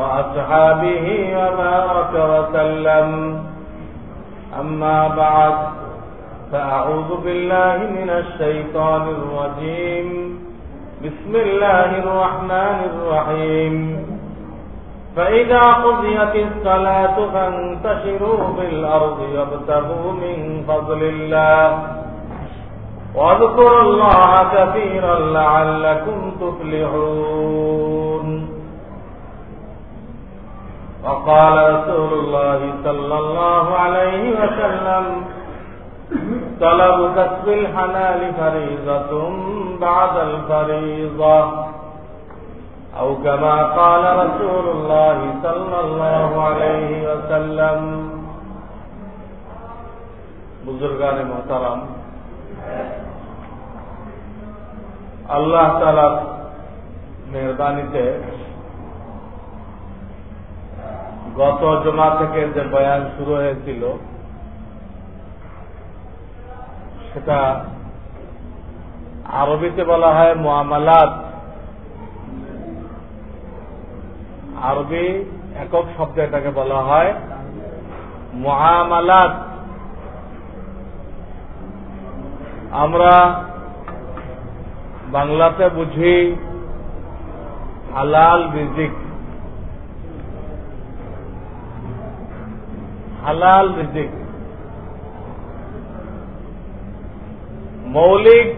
وأصحابه وبارك وسلم. أما بعد فأعوذ بالله من الشيطان الرجيم. بسم الله الرحمن الرحيم. فإذا قضيت الصلاة فانتشروا في الأرض وابتغوا من فضل الله. واذكروا الله كثيرا لعلكم تفلحون. وقال رسول الله صلى الله عليه وسلم طلب كسب الحلال فريضة بعد الفريضة أو كما قال رسول الله صلى الله عليه وسلم بزرگان محترم আল্লাহ তালার মেহরবানিতে গত জমা থেকে যে বয়ান শুরু হয়েছিল। সেটা আরবিতে বলা হয় মোয়ামালাত আরবি একক শব্দ এটাকে বলা হয় মহামালাত আমরা বাংলাতে বুঝি হালাল রিজিক। হালাল রিজিক। মৌলিক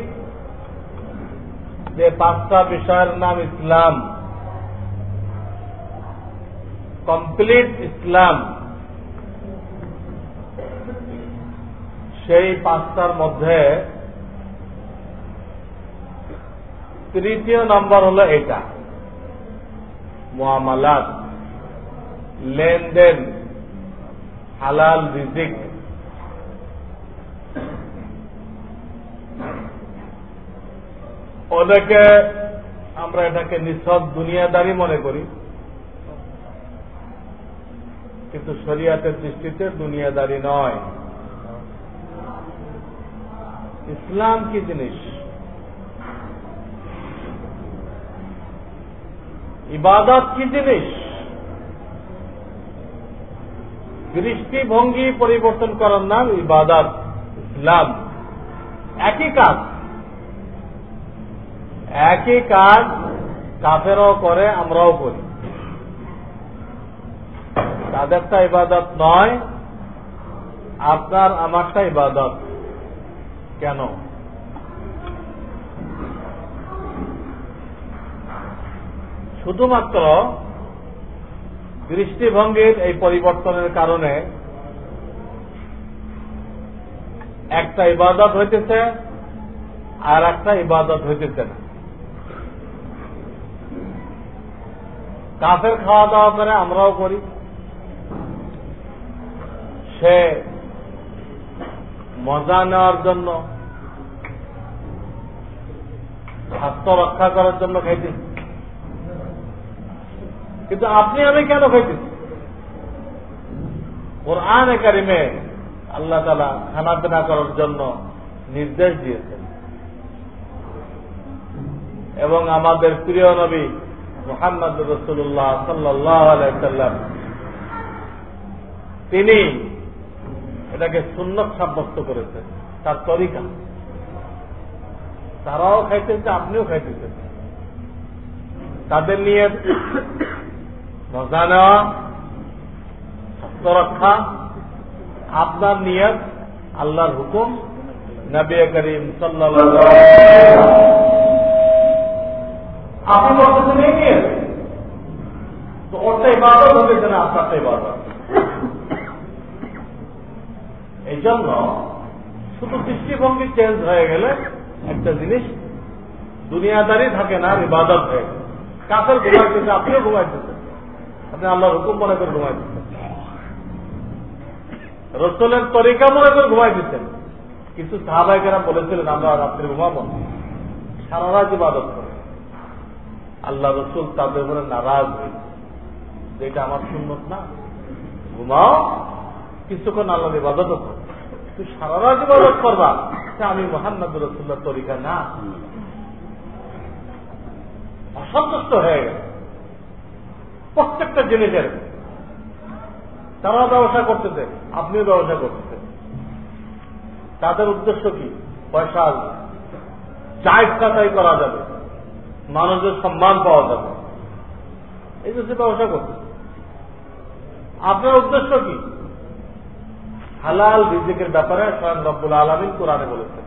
যে পাঁচটা বিষয়ের নাম ইসলাম, কমপ্লিট ইসলাম, সেই পাঁচটার মধ্যে তৃতীয় নম্বর হলো এটা। মোয়ামালাত, লেনদেন। হালাল রিজিক। ওদেরকে আমরা এটাকে নিঃসব দুনিয়াদারি মনে করি। কিন্তু শরিয়াতের দৃষ্টিতে দুনিয়াদারি নয়। ইসলাম কি জিনিস? ইবাদত কি জিনিস? দৃষ্টিভঙ্গি পরিবর্তন করার নাম ইবাদত, ইসলাম। একই কাজ। একই কাজ কাফেরাও করে, আমরাও করি। তাদেরটা ইবাদত নয়, আপনার আমারটা ইবাদত। কেন? শুধুমাত্র দৃষ্টিভঙ্গির এই পরিবর্তনের কারণে একটা ইবাদত হইতেছে আর একটা ইবাদত হইতেছে না। কাফের খাওয়া দাওয়া করে আমরাও করি। সে মজা নেওয়ার জন্য, স্বাস্থ্য রক্ষা করার জন্য খাইতেছি। কিন্তু আপনি আমি কেন খাইতেছি? কোরআন একাডেমে আল্লাহ তালা খানা পিনা করার জন্য নির্দেশ দিয়েছেন। এবং আমাদের প্রিয় নবী মোহাম্মদ রসুল্লাহ সাল্লাম, তিনি এটাকে সুন্নত সাব্যস্ত করেছেন, তার তরিকা। তারাও খাইতেছে, আপনিও খাইতেছেন। তাদের নিয়ে মজা নেওয়া আত্মরক্ষা আপনার নিয়ত, আল্লাহর হুকুম, নবী করিম সাল্লাহ আপনি এই নিয়ে তো ওরটা ইবাদত হতেছে না আপনারটা ইবাদত। এই জন্য শুধু দৃষ্টিভঙ্গি চেঞ্জ হয়ে গেলে একটা জিনিস দুনিয়াদারি থাকে না ইবাদত হয়ে কাফের ঘুমাইতেছে, আপনিও ঘুমাইতেছেন। আপনি আল্লাহর হুকুম মনে করে ঘুমাইতেছেন রসলের তরিকা মনে করে ঘুমাই দিচ্ছেন। কিছু সাহাবাহিকেরা বলেছিলেন, আমরা রাত্রে ঘুমাবো সারা রাত ইবাদত করে। আল্লাহ রসুল তাদের উপরে নারাজ হয়েছে এটা আমার সুন্নত না। ঘুমাও। কিছুক্ষণ আল্লাহ ইবাদত কর। তুই সারা রাত ইবাদত করবা আমি মোহাম্মদ রসুল্লাহ তরিকা না। অসন্তুষ্ট হয়ে গেল প্রত্যেকটা জিনিসের তারা ব্যবসা করতেছে, আপনিও ব্যবসা করতেছেন। তাদের উদ্দেশ্য কি? পয়সা আসবে চাই কাটাই করা যাবে, মানুষের সম্মান পাওয়া যাবে। এই যে ব্যবসা করতে আপনার উদ্দেশ্য কি? হালাল রিজিকের ব্যাপারে স্বয়ং রব্বুল আলমিন কোরআনে বলেছেন।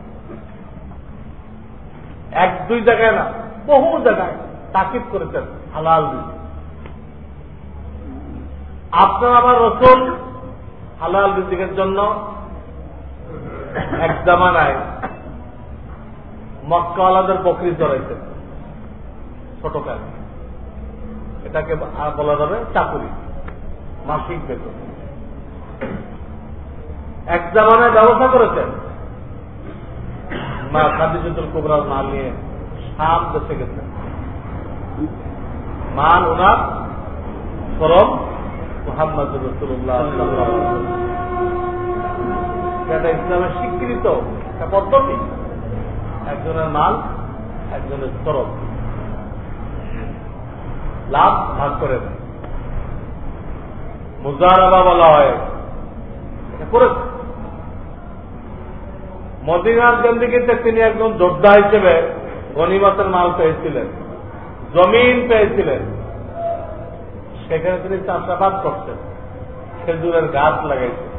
এক দুই জায়গায় না, বহু জায়গায় তাকিদ করেছেন হালাল রিজিক। আপনার আমার রসুল হালাল রিজিকের জন্য এক জামানায় মক্কাওয়ালাদের বকরি চড়াইছেন ছোট কাজ এটাকে বলা যাবে চাকুরি, মাসিক বেতন। এক জামানায় ব্যবস্থা করেছেন। মা খাদিজুল কুবরার মাল নিয়ে সাম দেশে গেছেন। মাল ওনার সরম মোহাম্মদ রসুল্লাহ এটা ইসলামের স্বীকৃত একটা পদ্ধতি। একজনের মাল, একজনের সরব লাভ ভাগ করে মুজারাবা বলা হয়। করেছে। মদিনার জন্দিগিতে তিনি একজন যোদ্ধা হিসেবে গণিমতের মাল পেয়েছিলেন। জমিন পেয়েছিলেন। সেখানে তিনি চাষাবাদ করছেন খেজুরের গাছ লাগাইছেন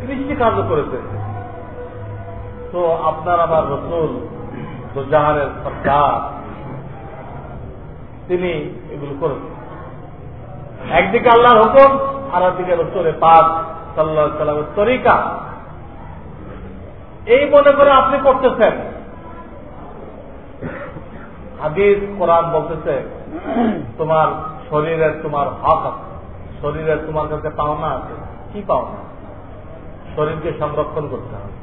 কৃষি কার্য করেছেন। তো আপনার আমার রসুল দুজাহানের সরকার, তিনি এগুলো করেছেন। একদিকে আল্লাহর হুকুম আর একদিকে রসুলের পাক সাল্লাহ সাল্লামের তরিকা। এই মনে করে আপনি করতেছেন। হাদিস, কোরআন বলতেছে, তোমার শরীরের তোমার হক আছে। শরীরের তোমার কাছে পাওনা আছে। কি পাওনা? শরীরকে সংরক্ষণ করতে হবে।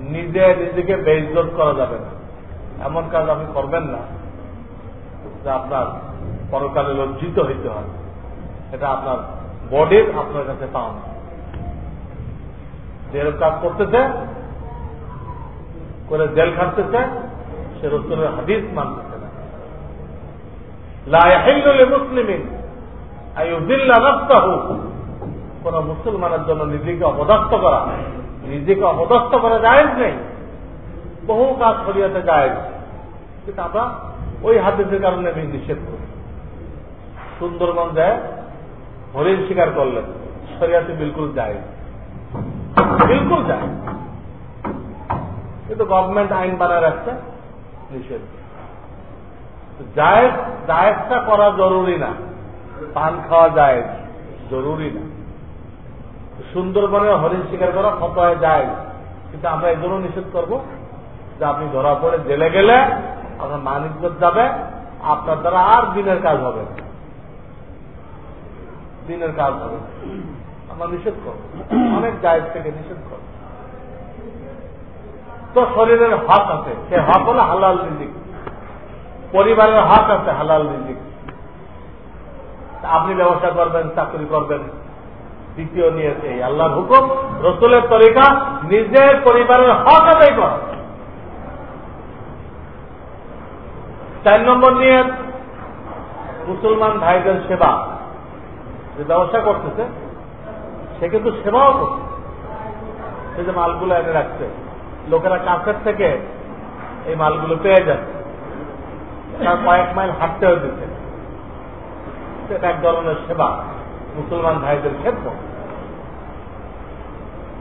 নিজে নিজেকে বেইজত করা যাবে না। এমন কাজ আপনি করবেন না যে আপনার পরকালে লজ্জিত হইতে হয় এটা আপনার বডির আপনার কাছে পাওনা। যেরকম কাজ করতেছে, করে জেল খাটতেছে, সে রসুলের হাদিস না মুসলিমিন কোন মুসলমানের জন্য নিজেকে অপদস্থ করা নিজেকে অপদস্থ করা যায় নেই। বহু কাজ শরিয়াতে যায় কিন্তু আমরা ওই হাদিসের কারণে আমি নিষেধ করি। সুন্দরবন যায়, হরিণ স্বীকার করলেন শরিয়াতে বিলকুল যায়। বিলকুল যায়। কিন্তু গভর্নমেন্ট আইন বানায় রাখছে নিষেধ। জায়েজ, জায়েজটা করা জরুরি না। পান খাওয়া যায় জরুরি না। সুন্দরবনে হরিণ শিকার করা ফতোয় যায় কিন্তু আমরা এই জন্য নিষেধ করব যে আপনি ধরা পড়ে জেলে গেলে আপনার মানিজ্য যাবে, আপনার দ্বারা আর দিনের কাজ হবে দিনের কাজ হবে আমরা নিষেধ করব। অনেক জায়গ থেকে নিষেধ করব। তো শরীরের হক আছে। সে হক হলো হালাল রিজিক। পরিবারের হক আছে, হালাল রিজিক। আপনি ব্যবসা করবেন, চাকরি করবেন। দ্বিতীয় নিয়েছে আল্লাহর হুকুম, রসুলের তরিকা নিজের পরিবারের হক আদায় কর। চার নম্বর নিয়ে মুসলমান ভাইদের সেবা। যে ব্যবসা করতেছে, সে কিন্তু সেবাও করছে। সে যে মালগুলো এনে রাখছে, লোকেরা কাছের থেকে এই মালগুলো পেয়ে যাচ্ছে। তার কয়েক মাইল হাঁটতে হইতেছে সেটা এক ধরনের সেবা, মুসলমান ভাইদের ক্ষেত্র।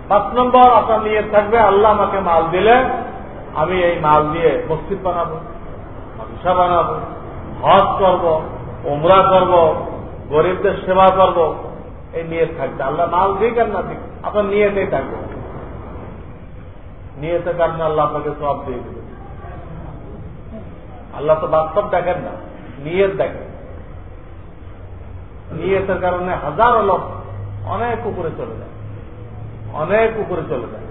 পাঁচ নম্বর, আপনার নিয়ে থাকবে, আল্লাহ আমাকে মাল দিলে আমি এই মাল দিয়ে মসজিদ বানাবো, মাদ্রাসা বানাবো, হজ করব ওমরা করব, গরিবদের সেবা করব। এই নিয়ে থাকবে। আল্লাহ মাল দিক আর না দিক, আপনার নিয়েতেই থাকবে। নিয়েতে কারণে আল্লাহ আপনাকে সব দিয়ে দেবে। আল্লাহ তো বাস্তব দেখেন না, নিয়ত দেখেন। নিয়তের কারণে হাজারো লোক অনেক উপরে চলে যায়। অনেক উপরে চলে যায়।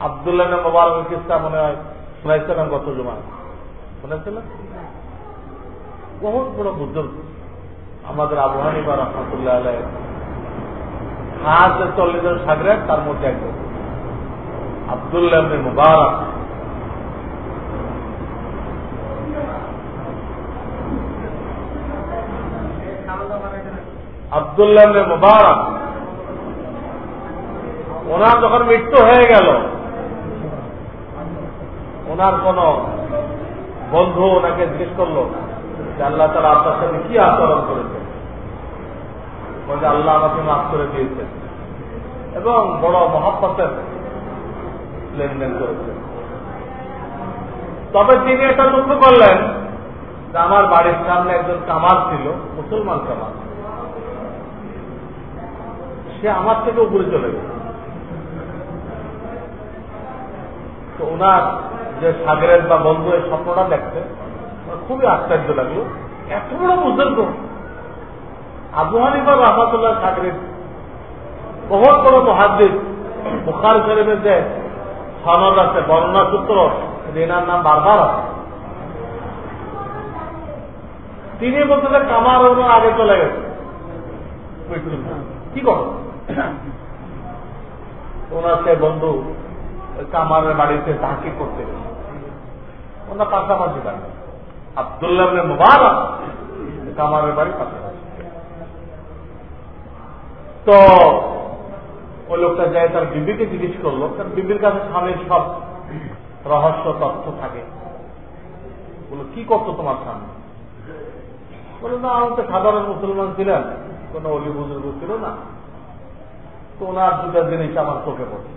আবদুল্লাহ মোবারকের কিস্তা মনে হয় শুনাইছিলাম গত জমা শুনেছিলেন? বহুত বড় বুজুর্গ। আমাদের আবু হানিফা রহমতুল্লাহ আলাই খাস চল্লিশ জন সাগরের তার মধ্যে একজন। আবদুল্লাহ মুবারক। আবদুল্লাহ মুবারক। ওনার যখন মৃত্যু হয়ে গেল, ওনার কোন বন্ধু ওনাকে জিজ্ঞেস করল যে আল্লাহ তারা আপনার সাথে কি আচরণ করেছে বলছে আল্লাহ আমাকে মাফ করে দিয়েছেন এবং বড় মহাপতের লেনদেন করেছেন। তবে তিনি এটা লক্ষ্য করলেন যে আমার বাড়ির সামনে একজন কামার ছিল, মুসলমান কামার সে আমার থেকে উপরে চলে গেছে তো ওনার যে সাগরের বা বন্ধু এই স্বপ্নটা দেখতে খুবই আশ্চর্য লাগল। এত বড় বুজুর্গ। আবু হানিফা রহমতুল্লাহ সাগরের বহুত বড় মহাদ্দিদ বুখার শরীফের যে সনদ আছে, বর্ণনা সূত্র, এনার নাম বারবার আছে। তিনি বলতে কামার আগে চলে গেছে। কি করো? ওনার সে বন্ধু কামারের বাড়িতে তাহাকি করতে ওনার পাশাপাশি থাকে আবদুল্লাহ মুবারক কামারের বাড়ি। পাশাপাশি তো ওই লোকটা যায়, তার বিবিকে জিজ্ঞেস করল, তার বিবির কাছে স্বামীর সব রহস্য, তথ্য থাকে। বলো কি করতো তোমার স্বামী বলে না, আমি তো সাধারণ মুসলমান ছিলেন কোন অলি বুজুর্গ ছিল না। তো ওনার দুটা জিনিস আমার চোখে পড়ছে।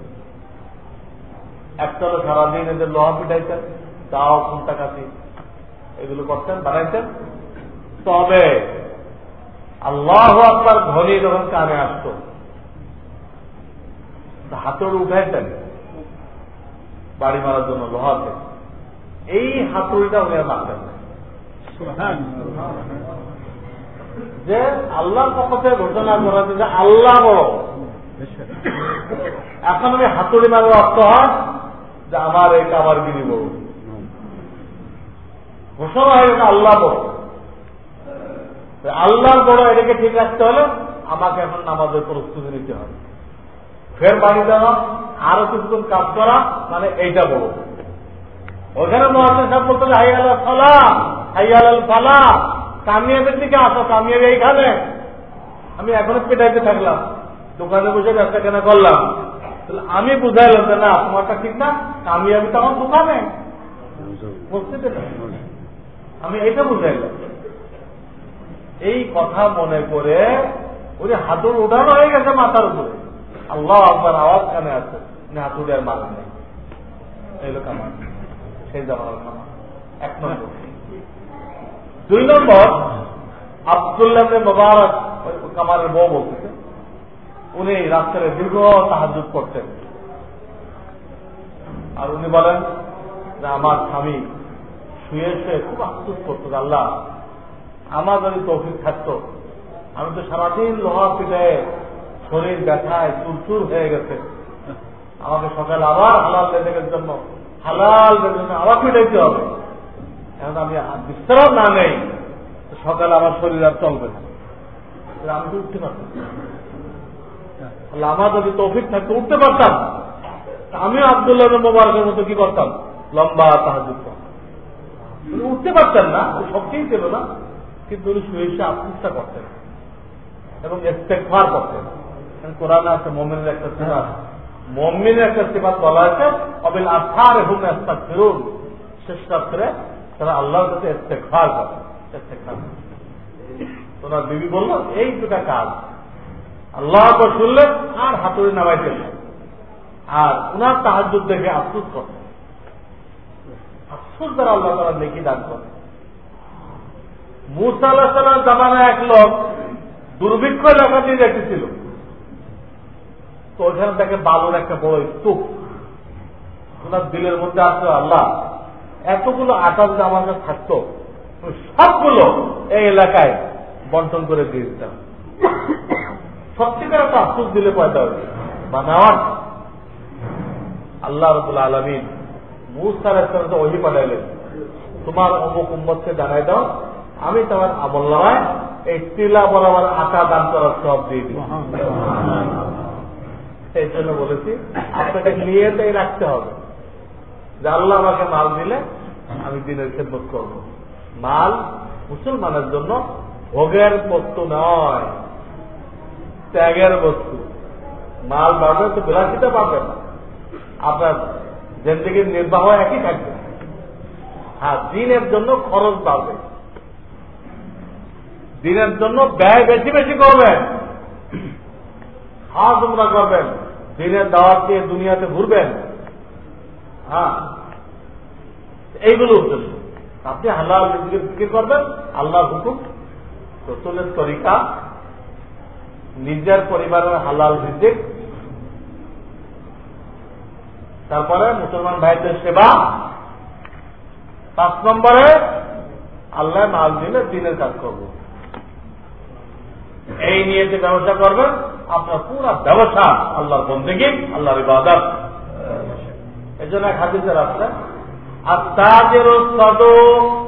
একটা হলো সারাদিন এদের লোহা পিটাইতেন তাও কোনটা কাছি এগুলো করতেন বানাইতেন। তবে আল্লাহ আপনার ধ্বনি যখন কানে আসত হাতড় উঠাইতেন বাড়ি মারার জন্য লোহাতে এই হাতুড়িটা উনি আর মারতেন না। যে আল্লাহর পক্ষ থেকে ঘোষণা করা যে আল্লাহ বড়। এখন আমি হাতুড়ি মারার অর্থ হয় যে আমার এই কাবার গিরি বড় ঘোষণা হয়ে গেছে আল্লাহ বড় আল্লাহর বড় এটাকে ঠিক রাখতে হলে আমাকে এখন নামাজের প্রস্তুতি নিতে হবে। ফের বাড়ি দেওয়া আরও কিছুক্ষণ কাজ করা মানে এইটা বড় ওখানে মহাজন সাহেব বলতে হাই আল্লাহ ফালা হাই আল্লাহ ফালা। কামিয়াবের দিকে আসো, কামিয়াবি এইখানে। আমি এখনও পেটাইতে থাকলাম। দোকানে বসে ব্যবসা কেনা করলাম। আমি বুঝাইলাম যে না, তোমারটা ঠিক না কামিয়াবি তো আমার দোকানে। মসজিদে আমি এটা বুঝাইলাম। এই কথা মনে করে ওই হাতুর উঠানো হয়ে গেছে মাথার উপরে। আল্লাহ আপনার আওয়াজ কানে আছে হাতুড়ি আর নেই। এই লোক আমার, সেই জামানার খামা এক নম্বর। দুই নম্বর, আবদুল্লাহ মোবারক কামারের বউ বলতেছে উনি রাস্তায় দীর্ঘ সাহায্য করতেন। আর উনি বলেন যে, আমার স্বামী শুয়ে শুয়ে খুব আফসোস করতো আল্লাহ, আমার যদি তৌফিক থাকতো, আমি তো সারাদিন লোহা পিঠে শরীর ব্যথায় চুরচুর হয়ে গেছে। আমাকে সকালে আবার হালাল লেনের জন্য, হালাল জন্য আবার পিটাইতে হবে। এখন আমি বিশ্রাম না নেই, সকালে আমার শরীর আর চলবে না। আমি তো উঠতে পারতাম আমার যদি তৌফিক থাকতো, উঠতে পারতাম। আমিও আবদুল্লাহ মোবারকের মতো কি করতাম? লম্বা সাহায্য উঠতে পারতেন না সবকেই ছিল না, কিন্তু উনি শুয়ে শুয়ে আত্মীয়তা করতেন এবং ইস্তেকফার করতেন। কোরআনে আছে মমিনের একটা সিফাত। মমিনের একটা সিফাত বলা হয়েছে অবিল আসার হুম ফিরুন শেষ রাত্রে তারা আল্লাহর কাছে ইস্তেকফার করে তোমার বিবি বলল, এই দুটা কাজ। আল্লাহ শুনলেন, আর হাতুড়ি নামাইতেন আর উনার তাহাজ দেখে আফসুস করতেন। আফসুস দ্বারা আল্লাহ তারা নেকি দান করে মুসা আল্লাহ সাল্লাম জামানা এক লোক দুর্ভিক্ষ এলাকা দিয়ে দেখেছিল। তো ওখানে দেখে বালুর একটা বড় স্তূপ। ওনার দিলের মধ্যে আসলো আল্লাহ, এতগুলো আটা যদি আমার কাছে থাকতো সবগুলো এই এলাকায় বন্টন করে দিয়ে দিতাম। সত্যিকার একটা আফসুস দিলে পয়দা হবে। বা নেওয়ার আল্লাহ রবুল্লা আলমিন মুসার একটা ওহি পাঠাইলেন তোমার অমুক উম্মতকে জানাই দাও আমি তোমার আমল নামায় এই টিলা বরাবর আটা দান করার সব দিয়ে দিই। এই জন্য বলেছি আপনাকে নিয়ে তাই রাখতে হবে যে আল্লাহ আমাকে মাল দিলে আমি দিনের খেদমত করব। মাল মুসলমানের জন্য ভোগের বস্তু নয়। ত্যাগের বস্তু। মাল বাড়বে তো বিলাসিতা পাবে না। আপনার জিন্দগির নির্বাহ একই থাকবে। হ্যাঁ দিনের জন্য খরচ বাড়বে। দিনের জন্য ব্যয় বেশি বেশি করবেন। হা তোমরা করবেন। দিনের দাওয়াত দিয়ে দুনিয়াতে ঘুরবেন। হ্যাঁ। এইগুলো উদ্দেশ্য আপনি হালাল জিকির করবেন। আল্লাহ হুকুম, রসুলের তরিকা নিজের পরিবারের হালাল ভিত্তিক। তারপরে মুসলমান ভাইদের সেবা। পাঁচ নম্বরে, আল্লাহ মাল দিলে দিনের কাজ করব। এই নিয়ে যে ব্যবসা করবেন, আপনার পুরা ব্যবসা আল্লাহর বন্দেগি, আল্লাহর ইবাদত। এজন্য এক হাদিসের রাস্তা আর তাদের সদক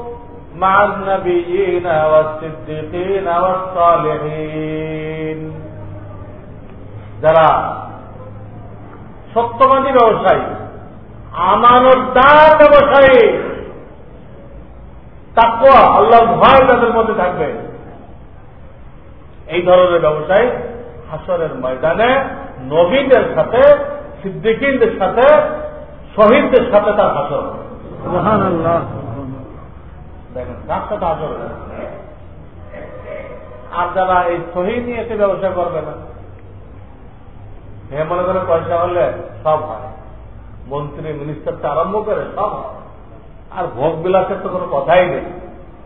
مع النبيين والصديقين والصالحين যারা সত্যবাদী ব্যবসায়ী আমানতদার ব্যবসায়ী তাকুয়া আল্লাহর ভয় তাদের মধ্যে থাকবে এই ধরনের ব্যবসায়ী হাসরের ময়দানে নবীদের সাথে সিদ্দিকিনদের সাথে শহীদদের সাথে তার হাসর দেখেন সাথে হাসর আর যারা এই শহীদ নিয়ে এসে ব্যবসা করবে না হে মনে করে পয়সা হলে সব হয়। মন্ত্রী মিনিস্টারটা আরম্ভ করে, সব হয়। আর ভোগ বিলাসের তো কোনো কথাই নেই।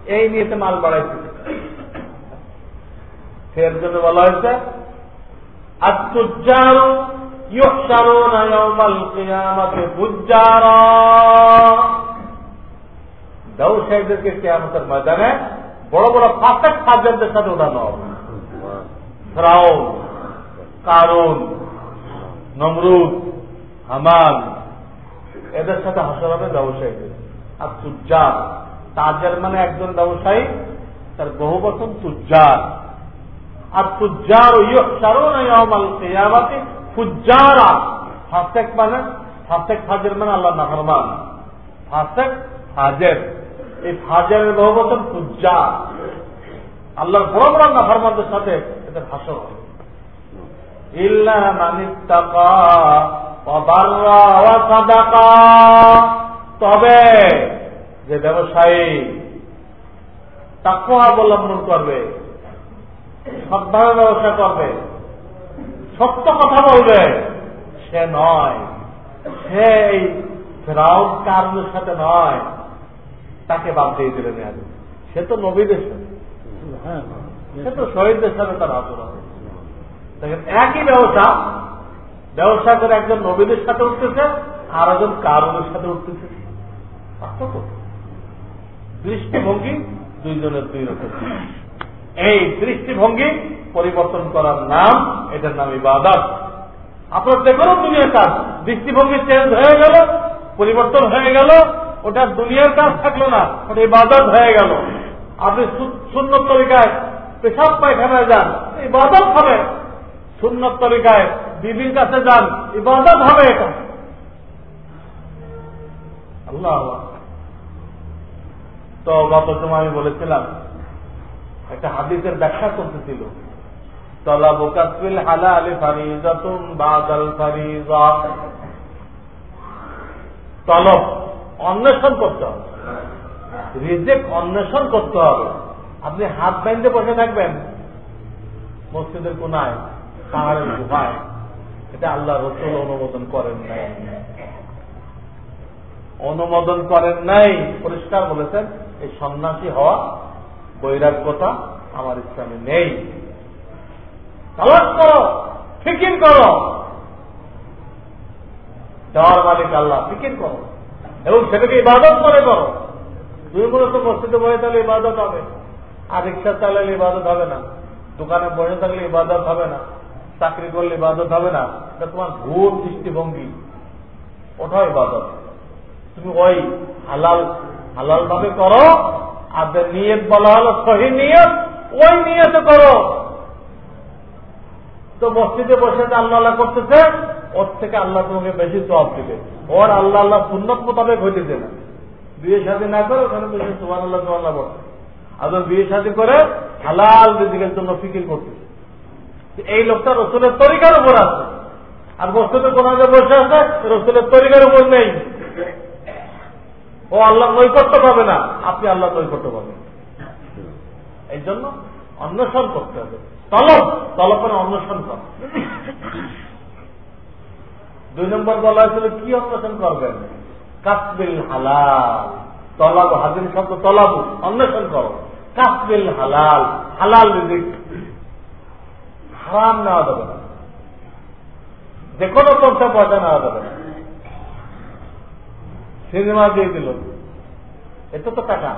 এই নিয়ে মাল বাড়াইছে এর জন্য বলা হয়েছে আত্মুজ্জারু ইউহশারুনা ইয়াউমাল কিয়ামাতি ফুজ্জারা ব্যবসায়ীদেরকে কিয়ামতের ময়দানে বড় বড় ফাঁসেক ফাজেরদের সাথে উঠানো হবে। ফ্রাউন, কারুন, নমরুদ হামান এদের সাথে হাসর হবে ব্যবসায়ীদের আর তুজ্জার তাজের মানে একজন ব্যবসায়ী তার বহু বছর তুজ্জার আর তুজ্জার ইয়ামাতি ফুজ্জারা। ফাসেক মানে ফাসেক ফাজের মানে আল্লাহ নাফরমান ফাসেক ফাজের এই ফাজের বহু বছর তুজ্জার আল্লাহর বড় বড় নাফরমানদের সাথে এদের হাসর হবে ইল্লা তবে যে ব্যবসায়ী তাকে অবলম্বন করবে, সৎভাবে ব্যবসা করবে, সত্য কথা বলবে, সে নয়। সে এই ফেরাউন কারণের সাথে নয়। তাকে বাদ দিয়ে দিলেন আগে সে তো নবীদের সাথে। সে তো শহীদদের সাথে তার আচরণ দেখেন একই ব্যবসা ব্যবসা করে একজন নবীদের সাথে উঠতেছে আর একজন কারণের সাথে উঠতেছে। দৃষ্টিভঙ্গি দুইজনের দুই রকম। এই দৃষ্টিভঙ্গি পরিবর্তন করার নাম এটার নাম ইবাদত। আপনার যে কোনো দুনিয়ার কাজ দৃষ্টিভঙ্গি চেঞ্জ হয়ে গেল পরিবর্তন হয়ে গেল ওটা দুনিয়ার কাজ থাকল না, ওটা ইবাদত হয়ে গেল। আপনি শূন্য তরিকায় পেশাব পায়খানায় যান, ইবাদত হবে। শূন্য তরিকায় বিবির কাছে যান, ইবাদত হবে এটা। আল্লাহ তো গত সময় আমি বলেছিলাম, একটা হাদিসের ব্যাখ্যা করতেছিল। তলা বোকাসবিল হালা আলী ফারিজাতুম বাদাল ফারিজা। তলব। অন্বেষণ করতে হবে। রিজেক অন্বেষণ করতে হবে। আপনি হাত বাইন্দে বসে থাকবেন, মসজিদের কোনায়, পাহাড়ের গুহায়। এটা আল্লাহ রসুল অনুমোদন করেন নাই। অনুমোদন করেন নাই। পরিষ্কার বলেছেন, এই সন্ন্যাসী হওয়া বৈরাগ্যতা আমার ইসলামে নেই। তালাশ করো, ফিকির করো। দেওয়ার মালিক আল্লাহ, ফিকির করো। এবং সেটাকে ইবাদত করে। করো মনে তো মসজিদে বসে থাকলে ইবাদত হবে, আর রিক্সা চালালে ইবাদত হবে না, দোকানে বসে থাকলে ইবাদত হবে না, চাকরি করলে ইবাদত হবে না, এটা তোমার ভুল দৃষ্টিভঙ্গি। ওটাও ইবাদত। তুমি ওই হালাল হালাল ভাবে করো, আর নিয়ত বলা হলো সহি নিয়ত, ওই নিয়তে করো। তো মসজিদে বসে আল্লাহ করতেছে ওর থেকে আল্লাহ তোমাকে বেশি জবাব দিবে। ওর আল্লাহ আল্লাহ সুন্নত মোতাবেক হইতেছে না। বিয়ে শাদী না করে ওখানে বেশি সুমান আল্লাহ আল্লাহ বলছে। আর বিয়ে শাদী করে হালাল রিজিকের জন্য ফিকির করতেছে। এই লোকটা রসুলের তরিকার উপর আছে। আর মসজিদে কোন বসে আছে, রসুলের তরিকার উপর নেই। ও আল্লাহ নৈকট্য পাবে না, আপনি আল্লাহ নৈকট্য পাবেন। এই জন্য অন্বেষণ করতে হবে। তলব তলব করে অন্বেষণ কর। দুই নম্বর বলা হয়েছিল, কি অন্বেষণ করবেন? কাসবিল হালাল। তলাব, হাজির শব্দ তলাব, অন্বেষণ করো। কাসবিল হালাল হালাল রিজিক হারাম নেওয়া যাবে না। যে কোনো পয়সা পয়সা নেওয়া যাবে না। সিনেমা দিয়ে দিল। এতে তো টাকা।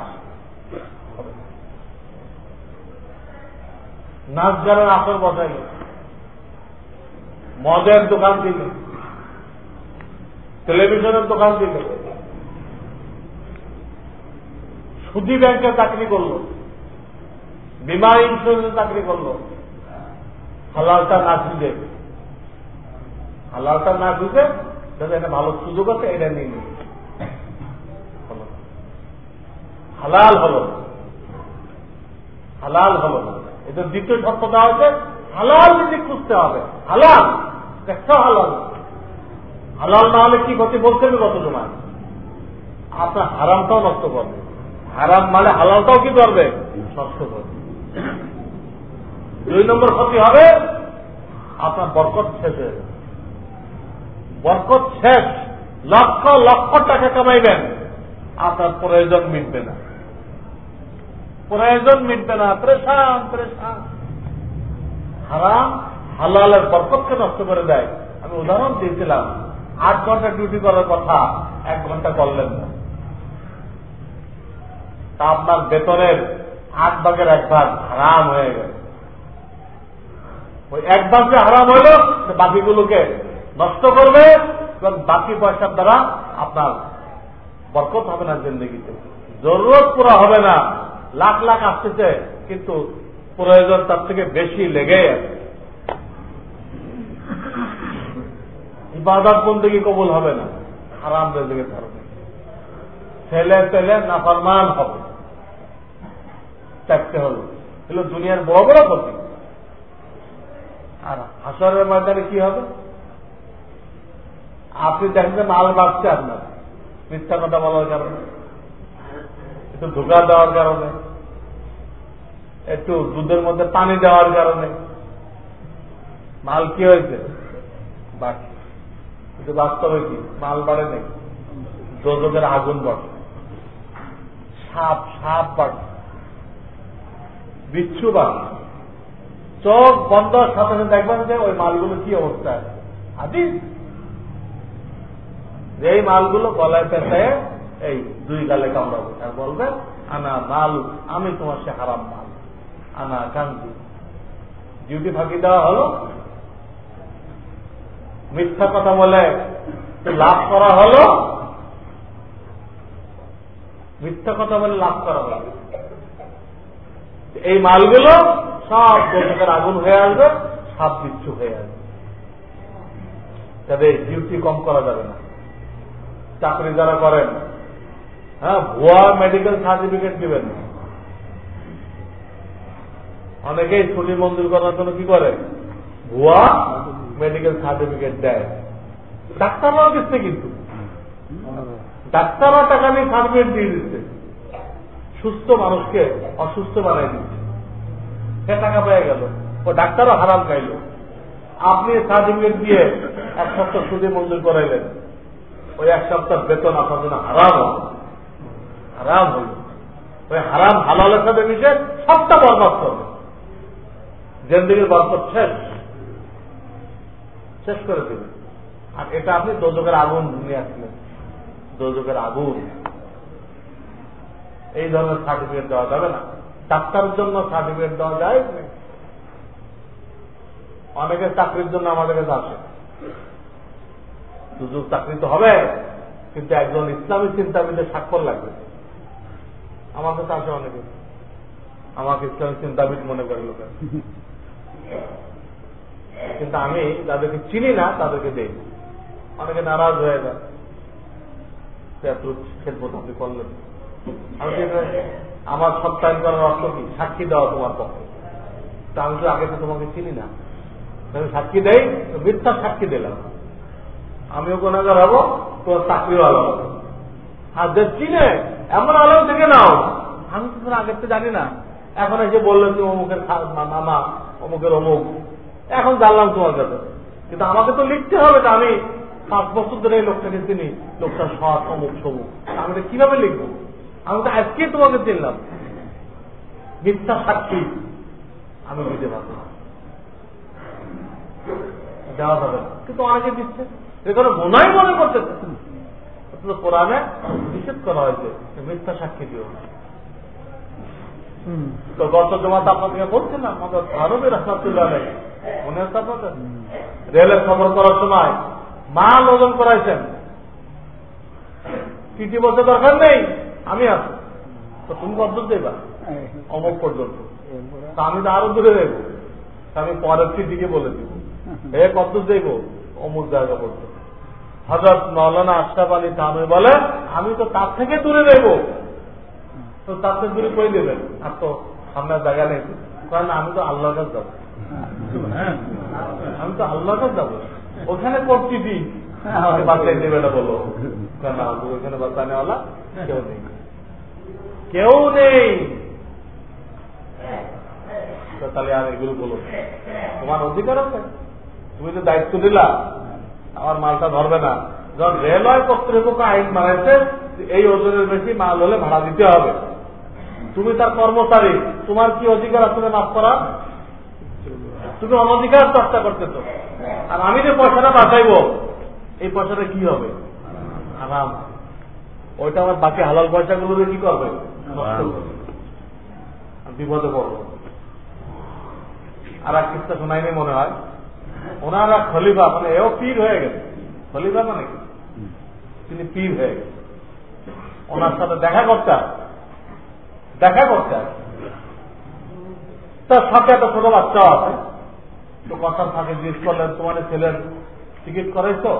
নাচ গানের আসর বসাইল। মদের দোকান দিল। টেলিভিশনের দোকান দিল সুদি ব্যাংকে চাকরি করল। বিমা ইন্স্যুরেন্সে চাকরি করল। হালালটা না খুঁজে হালালটা না খুঁজে যদি একটা ভালো সুযোগ আছে, এটা নিয়ে হালাল হলো হালাল হলো এটা দ্বিতীয় শর্ত দেওয়া হচ্ছে হালাল যদি খুঁজতে হবে, হালাল, একটা হালাল। হালাল না হলে কি ক্ষতি বলতে হবে কত সময় আপনার হারামটাও নষ্ট করবে। হারাম মানে হালালটাও কি করবে? নষ্ট করবে। দুই নম্বর ক্ষতি হবে, আপনার বরকত শেষ হয়ে যাবে। বরকত শেষ। লক্ষ লক্ষ টাকা কামাইবেন। আপনার প্রয়োজন মিটবে না। প্রয়োজন মিটবে না। প্রেশান প্রেশান। হারাম হালালের বরকতকে নষ্ট করে দেয়। আমি উদাহরণ দিয়েছিলাম। আট ঘণ্টা ডিউটি করার কথা এক ঘণ্টা করলেন না। তা আপনার বেতনের আট ভাগের এক ভাগ হারাম হয়ে গেল। ওই এক ভাগ যে হারাম হইল বাকিগুলোকে নষ্ট করবে, এবং বাকি পয়সার দ্বারা আপনার বরকত হবে না জিন্দগিতে। জরুরত পুরা হবে না। লাখ লাখ আসতেছে, কিন্তু প্রয়োজন তার থেকে বেশি লেগে আছে। ইবাদত বন্দী কবুল হবে না? হারাম রেজেকে ধরবে। ছেলে পেলে নাফরমান হবে। ত্যাগতে হলো এগুলো দুনিয়ার বড় বড় ক্ষতি। আর হাসরের ময়দানে কি হবে? আপনি দেখেন যে মাল বাড়ছে আপনার। মিথ্যা কথা বলার কারণে। একটু ধোকা দেওয়ার কারণে। একটু দুধের মধ্যে পানি দেওয়ার কারণে। মাল কি হয়েছে? বাড়ছে কিন্তু বাস্তবে কি? মাল বাড়ে নেই দোজকের আগুন বাড়ে। সাপ সাপ বাড়ছে বিচ্ছু বাড়ছে চোখ বন্ধ, সাথে সাথে দেখবেন যে ওই মালগুলো কি অবস্থা? আছে আদি এই মালগুলো গলায় পেঁচায় এই দুই গালে কামড়াবে। আর বলবে, আনা মাল, আমি তোমার সে হারাম মাল। আনা কান্দি ডিউটি ফাঁকি দেওয়া হলো মিথ্যা কথা বলে লাভ করা হলো? মিথ্যা কথা বলে লাভ করা হলো। এই মালগুলো সব দোষকের আগুন হয়ে আসবে সাপ বিচ্ছু হয়ে আসবে। তাদের ডিউটি কম করা যাবে না। চাকরি যারা করেন হ্যাঁ ভুয়া মেডিকেল সার্টিফিকেট দিবেন অনেকেই ছুটি মঞ্জুর করার জন্য কি করে? ভুয়া মেডিকেল সার্টিফিকেট দেয়। ডাক্তাররাও দিচ্ছে কিন্তু। ডাক্তাররা টাকা নিয়ে সার্টিফিকেট দিয়ে দিচ্ছে। সুস্থ মানুষকে অসুস্থ বানাই দিচ্ছে। সে টাকা পেয়ে গেল। ও ডাক্তারও হারাম খাইল। আপনি সার্টিফিকেট দিয়ে এক সপ্তাহ সুদে মঞ্জুর করাইলেন। ওই এক সপ্তাহ বেতন আপনার জন্য হারাম হল। হারাম হল। ওই হারাম হালালের সাথে মিশে সবটা বরবাদ হবে। জেন্দিগির বরবাদ শেষ। শেষ করে দেবে আর এটা আপনি দোজকের আগুন নিয়ে আসলেন। দোজকের আগুন। এই ধরনের সার্টিফিকেট দেওয়া যাবে না। ডাক্তারের জন্য সার্টিফিকেট দেওয়া যায় অনেকে চাকরির জন্য আমাদের কাছে আসে। সুযোগ চাকরি তো হবে, কিন্তু একজন ইসলামী চিন্তাবিদের স্বাক্ষর লাগবে। আমার কাছে আসে অনেকে। আমাকে ইসলামী চিন্তাবিদ মনে করে লোক কিন্তু আমি যাদেরকে চিনি না, তাদেরকে দেই। অনেকে নারাজ হয়ে যায়। এত আপনি করলেন। আমার সত্যায়ন করার অর্থ কি? সাক্ষী দেওয়া তোমার পক্ষে। তা আমি তো আগে তো তোমাকে চিনি না। আমি সাক্ষী দেই মিথ্যা সাক্ষী দিলাম। আমিও গুণাগার হব, তোমার চাকরিও আলো আর যে চিনে, এমন আলো থেকে নাও। আমি তো আগের তো জানি না। এখন এসে বললেন তুমি অমুকের মামা, অমুকের অমুক। এখন জানলাম তোমার কাছে। কিন্তু আমাকে তো লিখতে হবে যে আমি পাঁচ বছর ধরে এই লোকটাকে চিনি লোকটা সৎ অমুক সমুক। আমি এটা কীভাবে লিখব? আমি তো আজকে তোমাকে চিনলাম। মিথ্যা সাক্ষী আমি দিতে পারব দেওয়া যাবে কিন্তু অনেকে দিচ্ছে। এখানে গোনাই মনে করতেছে কোরআনে নিষেধ করা হয়েছে মিথ্যা সাক্ষী দিও তো গত জমাতে আপনাদেরকে বলছিলাম আমাদের আরবে রহমাতুল্লাহ মনে হচ্ছে রেলের সফর করার সময় মাল ওজন করাইছেন। টিটি বলতে দরকার নেই, আমি আছি। তো তুমি কত দেবা অমুক পর্যন্ত। তা আমি তো আরও দূরে দেবো আমি পরের টিটিকে বলে দিব। এ কত দেব অমুক জায়গা পর্যন্ত। হজরত মৌলানা আশরাফ আলী থানু বলে, আমি তো তার থেকে দূরে দেব তো তার থেকে দূরে করে দেবেন আর তো সামনের জায়গা নেই। কারণ আমি তো আল্লাহর কাছে যাব। আমি তো আল্লাহর কাছে যাব। ওখানে করছি দি বাচ্চাই দেবে না বলো। ওইখানে বাচ্চা নেওয়ালা কেউ নেই। কেউ নেই। তাহলে আর এগুলো বলো তোমার অধিকার আছে? তুমি তো দায়িত্ব দিলা আমার মালটা ধরবে না। যখন রেলওয়ে কর্তৃপক্ষ আইন বানাইছে, এই ওজনের বেশি মাল হলে ভাড়া দিতে হবে। তুমি তার কর্মচারী। তোমার কি অধিকার আছে মাফ করা তুমি অনধিকার চর্চা করতেছ। আর আমি যে পয়সাটা বাঁচাইব, এই পয়সাটা কি হবে? আরাম ওইটা আমার বাকি হালাল পয়সাগুলো কি করবে? বিপদে পড়ব। আর এক কিস্তা শোনাইনি মনে হয়। ওনারা খলিফা মানে এও পীর হয়ে গেছে। খলিফা মানে তিনি পীর হয়ে গেছে। ওনার সাথে দেখা করতে দেখা করতে তার সাথে একটা ছোট বাচ্চাও আছে। তো কথার ফাঁকে জিজ্ঞেস করলেন তোমার ছেলের টিকিট করাইছো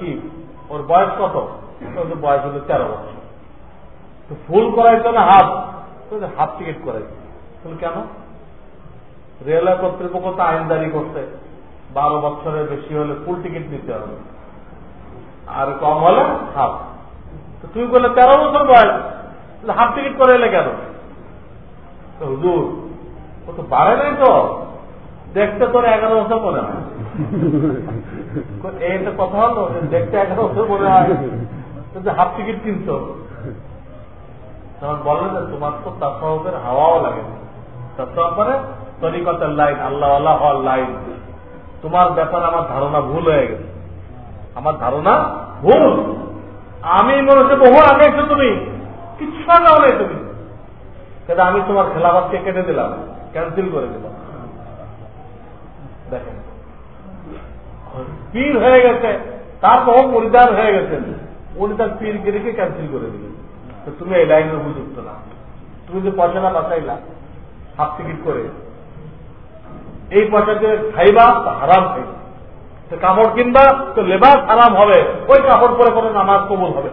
কি, ওর বয়স কত? বয়স হলো তেরো বছর। তো ফুল করাইতো না হাফ? হাফ টিকিট করাইতো কেন? রেলওয়ে কর্তৃপক্ষ তো আইনদারি করছে। বারো বছরের বেশি হলে ফুল টিকিট নিতে হবে। আর কম হলে হাফ। তুমি বললে তেরো বছর বয়স হাফ টিকিট করে এলে কেন? হুজুর ও তো বাড়ে নাই তো। দেখতে তোর এগারো বছর মনে হয়। এই তো কথা হলো দেখতে এগারো বছর মনে হয় হাফ টিকিট কিনতো তখন বললেন যে তোমার তো তাসবের হাওয়াও লাগে তাসব মানে তরিকতের লাইন আল্লাহ আল্লাহ হওয়ার লাইন। তোমার ব্যাপারে আমার ধারণা ভুল হয়ে গেছে। আমার ধারণা ভুল। আমি মনে হচ্ছে বহু আগে তুমি। কিচ্ছু আগাও নেই তুমি। আমি তোমার খেলাবাদকে কেটে দিলাম। ক্যান্সেল করে দিলাম। দেখেন। পীর হয়ে গেছে তার বহু পরিদার হয়ে গেছে। উনি তার পীর গিরিকে ক্যান্সেল করে দিলেন। তুমি এই লাইনের উপযুক্ত না। তুমি যে পয়সাটা বাঁচাইলা, হাফ টিকিট করে। এই পয়সা দিয়ে খাইবা হারাম খাইবা। তো কাপড় কিনবা, তো লেবাস হারাম হবে। ওই কাপড় পরে কোনো নামাজ কবুল হবে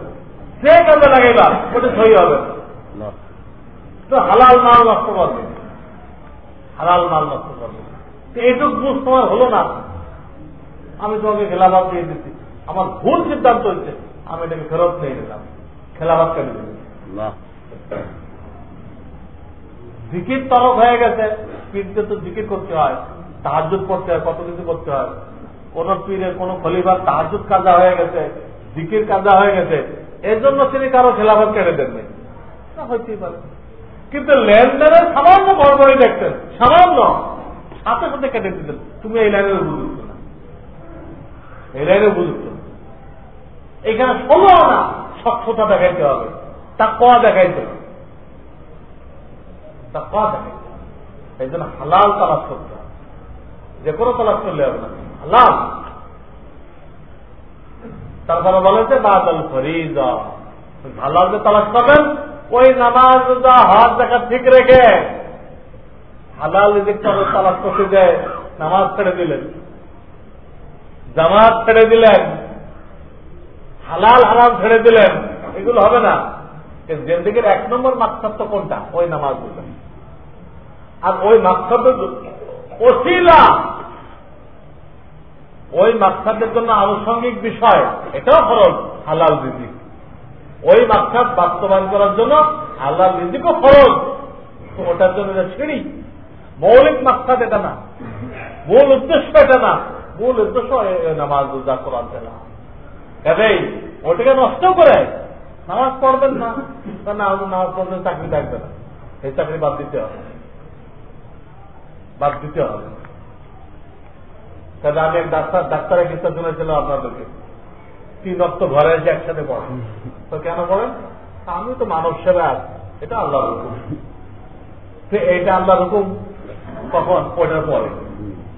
যে কাজে লাগাইবা, ওটা সই হবে তো হালাল মাল নষ্ট করবে। হালাল মাল নষ্ট করবে। তো এইটুক বুঝ তোমার হলো না। আমি তোমাকে খেলাবাদ দিয়ে দিচ্ছি। আমার ভুল সিদ্ধান্ত হচ্ছে আমি এটাকে ফেরত নিয়ে নিলাম। খেলাবাদ কেন দিবি জিকির তরফ হয়ে গেছে। পীরকে তো জিকির করতে হয়। তাহাজুদ করতে হয় কত কিছু করতে হয়। কোন পীরের কোন খলিফার তাহাজুদ কাজা হয়ে গেছে জিকির কাজা হয়ে গেছে। এর জন্য তিনি কারও খেলাফত কেড়ে দেননি। হইতেই পারে। কিন্তু লেনদেনের সামান্য গড়বড়ি দেখতেন। সামান্য। সাথে সাথে কেটে দিতেন। তুমি এই লাইনের উপযুক্ত না। এই লাইনে উপযুক্ত। এখানে ষোলো না স্বচ্ছতা দেখাইতে হবে। তা কয়া দেখাইতে হবে। তা কয়া দেখাইতে হবে। হালাল তালাশ করতে হবে। যে কোনো তালাশ করলে হবে না। হালাল। তারপরে বলে যে বাদল ফরিজা হালাল যে তালাশ করবেন ওই নামাজ রোজা হাত দেখা ঠিক রেখে হালাল রিজিক তালাশ করতে যায় নামাজ ছেড়ে দিলেন। জামাত ছেড়ে দিলেন, হালাল হারাম ছেড়ে দিলেন, এগুলো হবে না। জেন্দিগির এক নম্বর মাকসাদ তো কোনটা? ওই নামাজ রোজা আর ওই মাকসাদ অশিলা। ওই মাকসাদের জন্য আনুষঙ্গিক বিষয়, এটাও খরচ হালাল রিজিক ওই মাকসাদ বাস্তবায়ন করার জন্য আল্লাহ খরচ তো ওটার জন্য সিঁড়ি, মৌলিক মাকসাদ এটা না। মূল উদ্দেশ্য এটা না। মূল উদ্দেশ্য নামাজ, রোজা, কোরআন তেলা কাজেই ওটাকে নষ্ট করে নামাজ পড়বেন না। না নামাজ পড়বেন চাকরি থাকবে না। এই চাকরি বাদ দিতে হবে। বাদ দিতে হবে। কাজে আমি ডাক্তার ডাক্তারের কিস্তা শুনেছিলাম আপনাদেরকে। তিন রক্ত ঘরে এসে একসাথে পড়েন তো কেন পড়েন আমি তো মানব সেবা এটা আল্লাহর হুকুম। এইটা আল্লাহর হুকুম? কখন? ওটার পরে।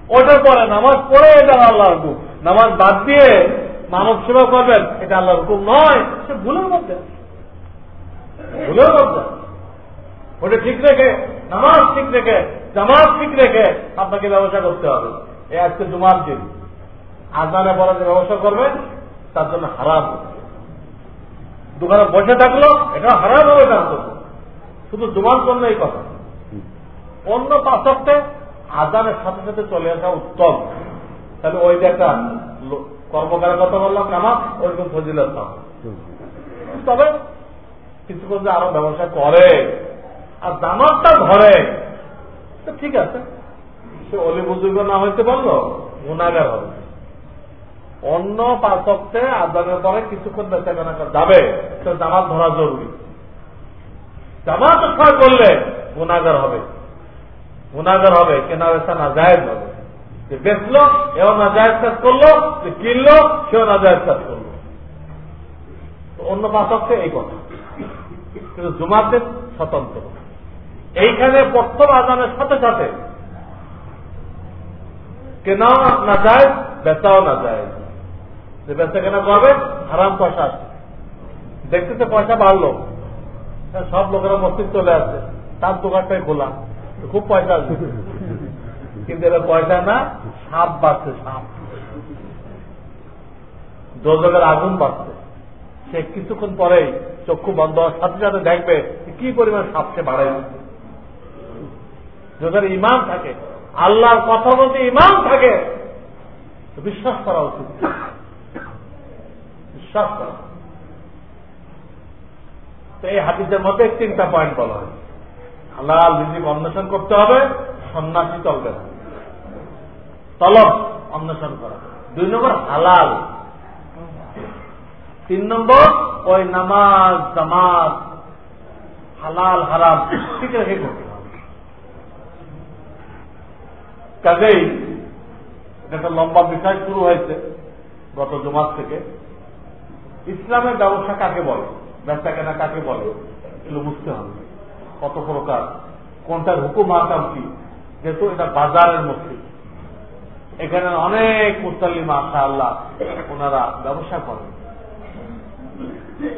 ওটার পরে নামাজ পড়ে এটা আল্লাহর হুকুম। নামাজ বাদ দিয়ে মানব সেবা করবেন এটা আল্লাহর হুকুম নয় সে ভুলের মধ্যে। ভুলের মধ্যে। ওটা ঠিক রেখে নামাজ ঠিক রেখে জামাজ ঠিক রেখে আপনাকে ব্যবসা করতে হবে। এই আজকে জুমার দিন। আজানে পরে যে ব্যবসা করবেন তার জন্য হারাম দোকানে বসে থাকল, এটা হারাম হবে তার জন্য। শুধু জুমার জন্য এই কথা। অন্য পাশকতে আজানের সাথে সাথে চলে আসা উত্তম। তাহলে ওই যে একটা কর্মকারের কথা বললাম নামাজ ওইরকম ফজিলত পাবে তবে কিছুক্ষণ যে আরও ব্যবসা করে, আর জামাতটা ধরে ঠিক আছে। সে অলি বুজুর্গ না হইতে পারল, গুণাগার হবে। অন্য পাশকতে আদানের পরে কিছুক্ষণ বেচা কেনা যাবে। তো জামাত ধরা জরুরি। জামাত করলে গুণাগার হবে। গুণাগার হবে, কেনা বেচা না যায় হবে। যে বেচলো, এও না যায় কাজ করল, যে কিনলো, সেও না যায় কাজ করল। অন্য পাশকতে এই কথা। কিন্তু জুমাতে স্বতন্ত্র। এইখানে প্রথম আদানের সাথে সাথে কেনাও না যায় বেচাও না যায় যে বেচা কেনা করবে, হারাম পয়সা আছে। দেখতেছে পয়সা বাড়লো। সব লোকেরা মসজিদ চলে আসছে। তার দোকানটাই খোলা। খুব পয়সা আছে। কিন্তু এবার পয়সা না, সাপ বাড়ছে, সাপ। দোজকের আগুন বাড়ছে। সে কিছুক্ষণ পরেই চক্ষু বন্ধ হওয়ার সাথে সাথে দেখবে কি পরিমাণ সাপ সে বাড়াই যদি ইমান থাকে, আল্লাহর কথা বলতে ইমান থাকে, বিশ্বাস করা উচিত। করা। তো এই হাতিদের মধ্যে তিনটা পয়েন্ট বলা হয়। হালাল রিজিক অন্বেষণ করতে হবে, সন্ন্যাসী চলবে না। তলব অন্বেষণ করা। দুই নম্বর হালাল। তিন নম্বর ওই নামাজ জামাজ হালাল, হারাম, ঠিক রেখে করতে হবে। কাজেই একটা লম্বা বিষয় শুরু হয়েছে গত জমাত থেকে। ইসলামের ব্যবসা কাকে বলে? ব্যবসা কেনা কাকে বলে? এগুলো বুঝতে হবে। কত প্রকার, কোনটার হুকুম আকাম কি? যেহেতু এটা বাজারের মধ্যে এখানে অনেক মুসলিম আশা আল্লাহ ওনারা ব্যবসা করেন।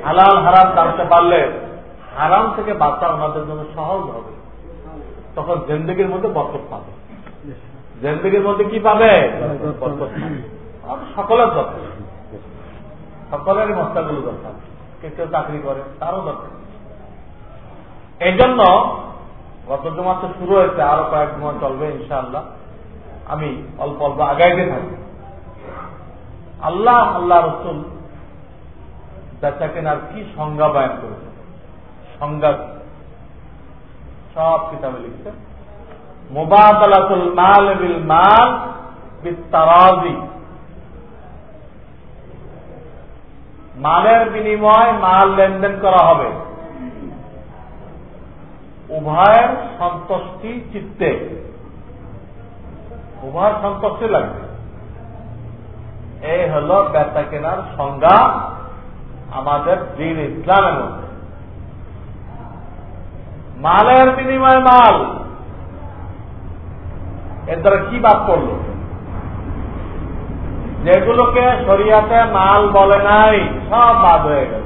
হালাল, হারাম জানতে পারলে হারাম থেকে বাচ্চা ওনাদের জন্য সহজ হবে। তখন জেন্দিগির মধ্যে বরকত পাবে। জেন্দিগির মধ্যে কি পাবে? সকলের দরকার সকলেরই মস্তাগুলো দরকার। কে কেউ চাকরি করে, তারও দরকার। এই জন্য গত জমাতে শুরু হয়েছে, আরও কয়েক জমা চলবে, ইনশাআল্লাহ। আমি অল্প অল্প আগাইতে থাকি আল্লাহ আল্লাহ রসুল বেচা কেনার কি সংজ্ঞা বয়ান করেছে সংজ্ঞা সব কিতাবে লিখছে মোবাদলাতুল মাল বিল মাল বিত্তারাজি। মালের বিনিময় মাল লেনদেন করা হবে। উভয়ের সন্তুষ্টি চিত্তে। উভয়ের সন্তুষ্টি লাগবে। এই হল বেচা কেনার সংজ্ঞা আমাদের দিন ইসলামের মধ্যে। মালের বিনিময় মাল। এর দ্বারা কি বাদ করল যেগুলোকে শরিয়াতে মাল বলে নাই, সব বাদ হয়ে গেল।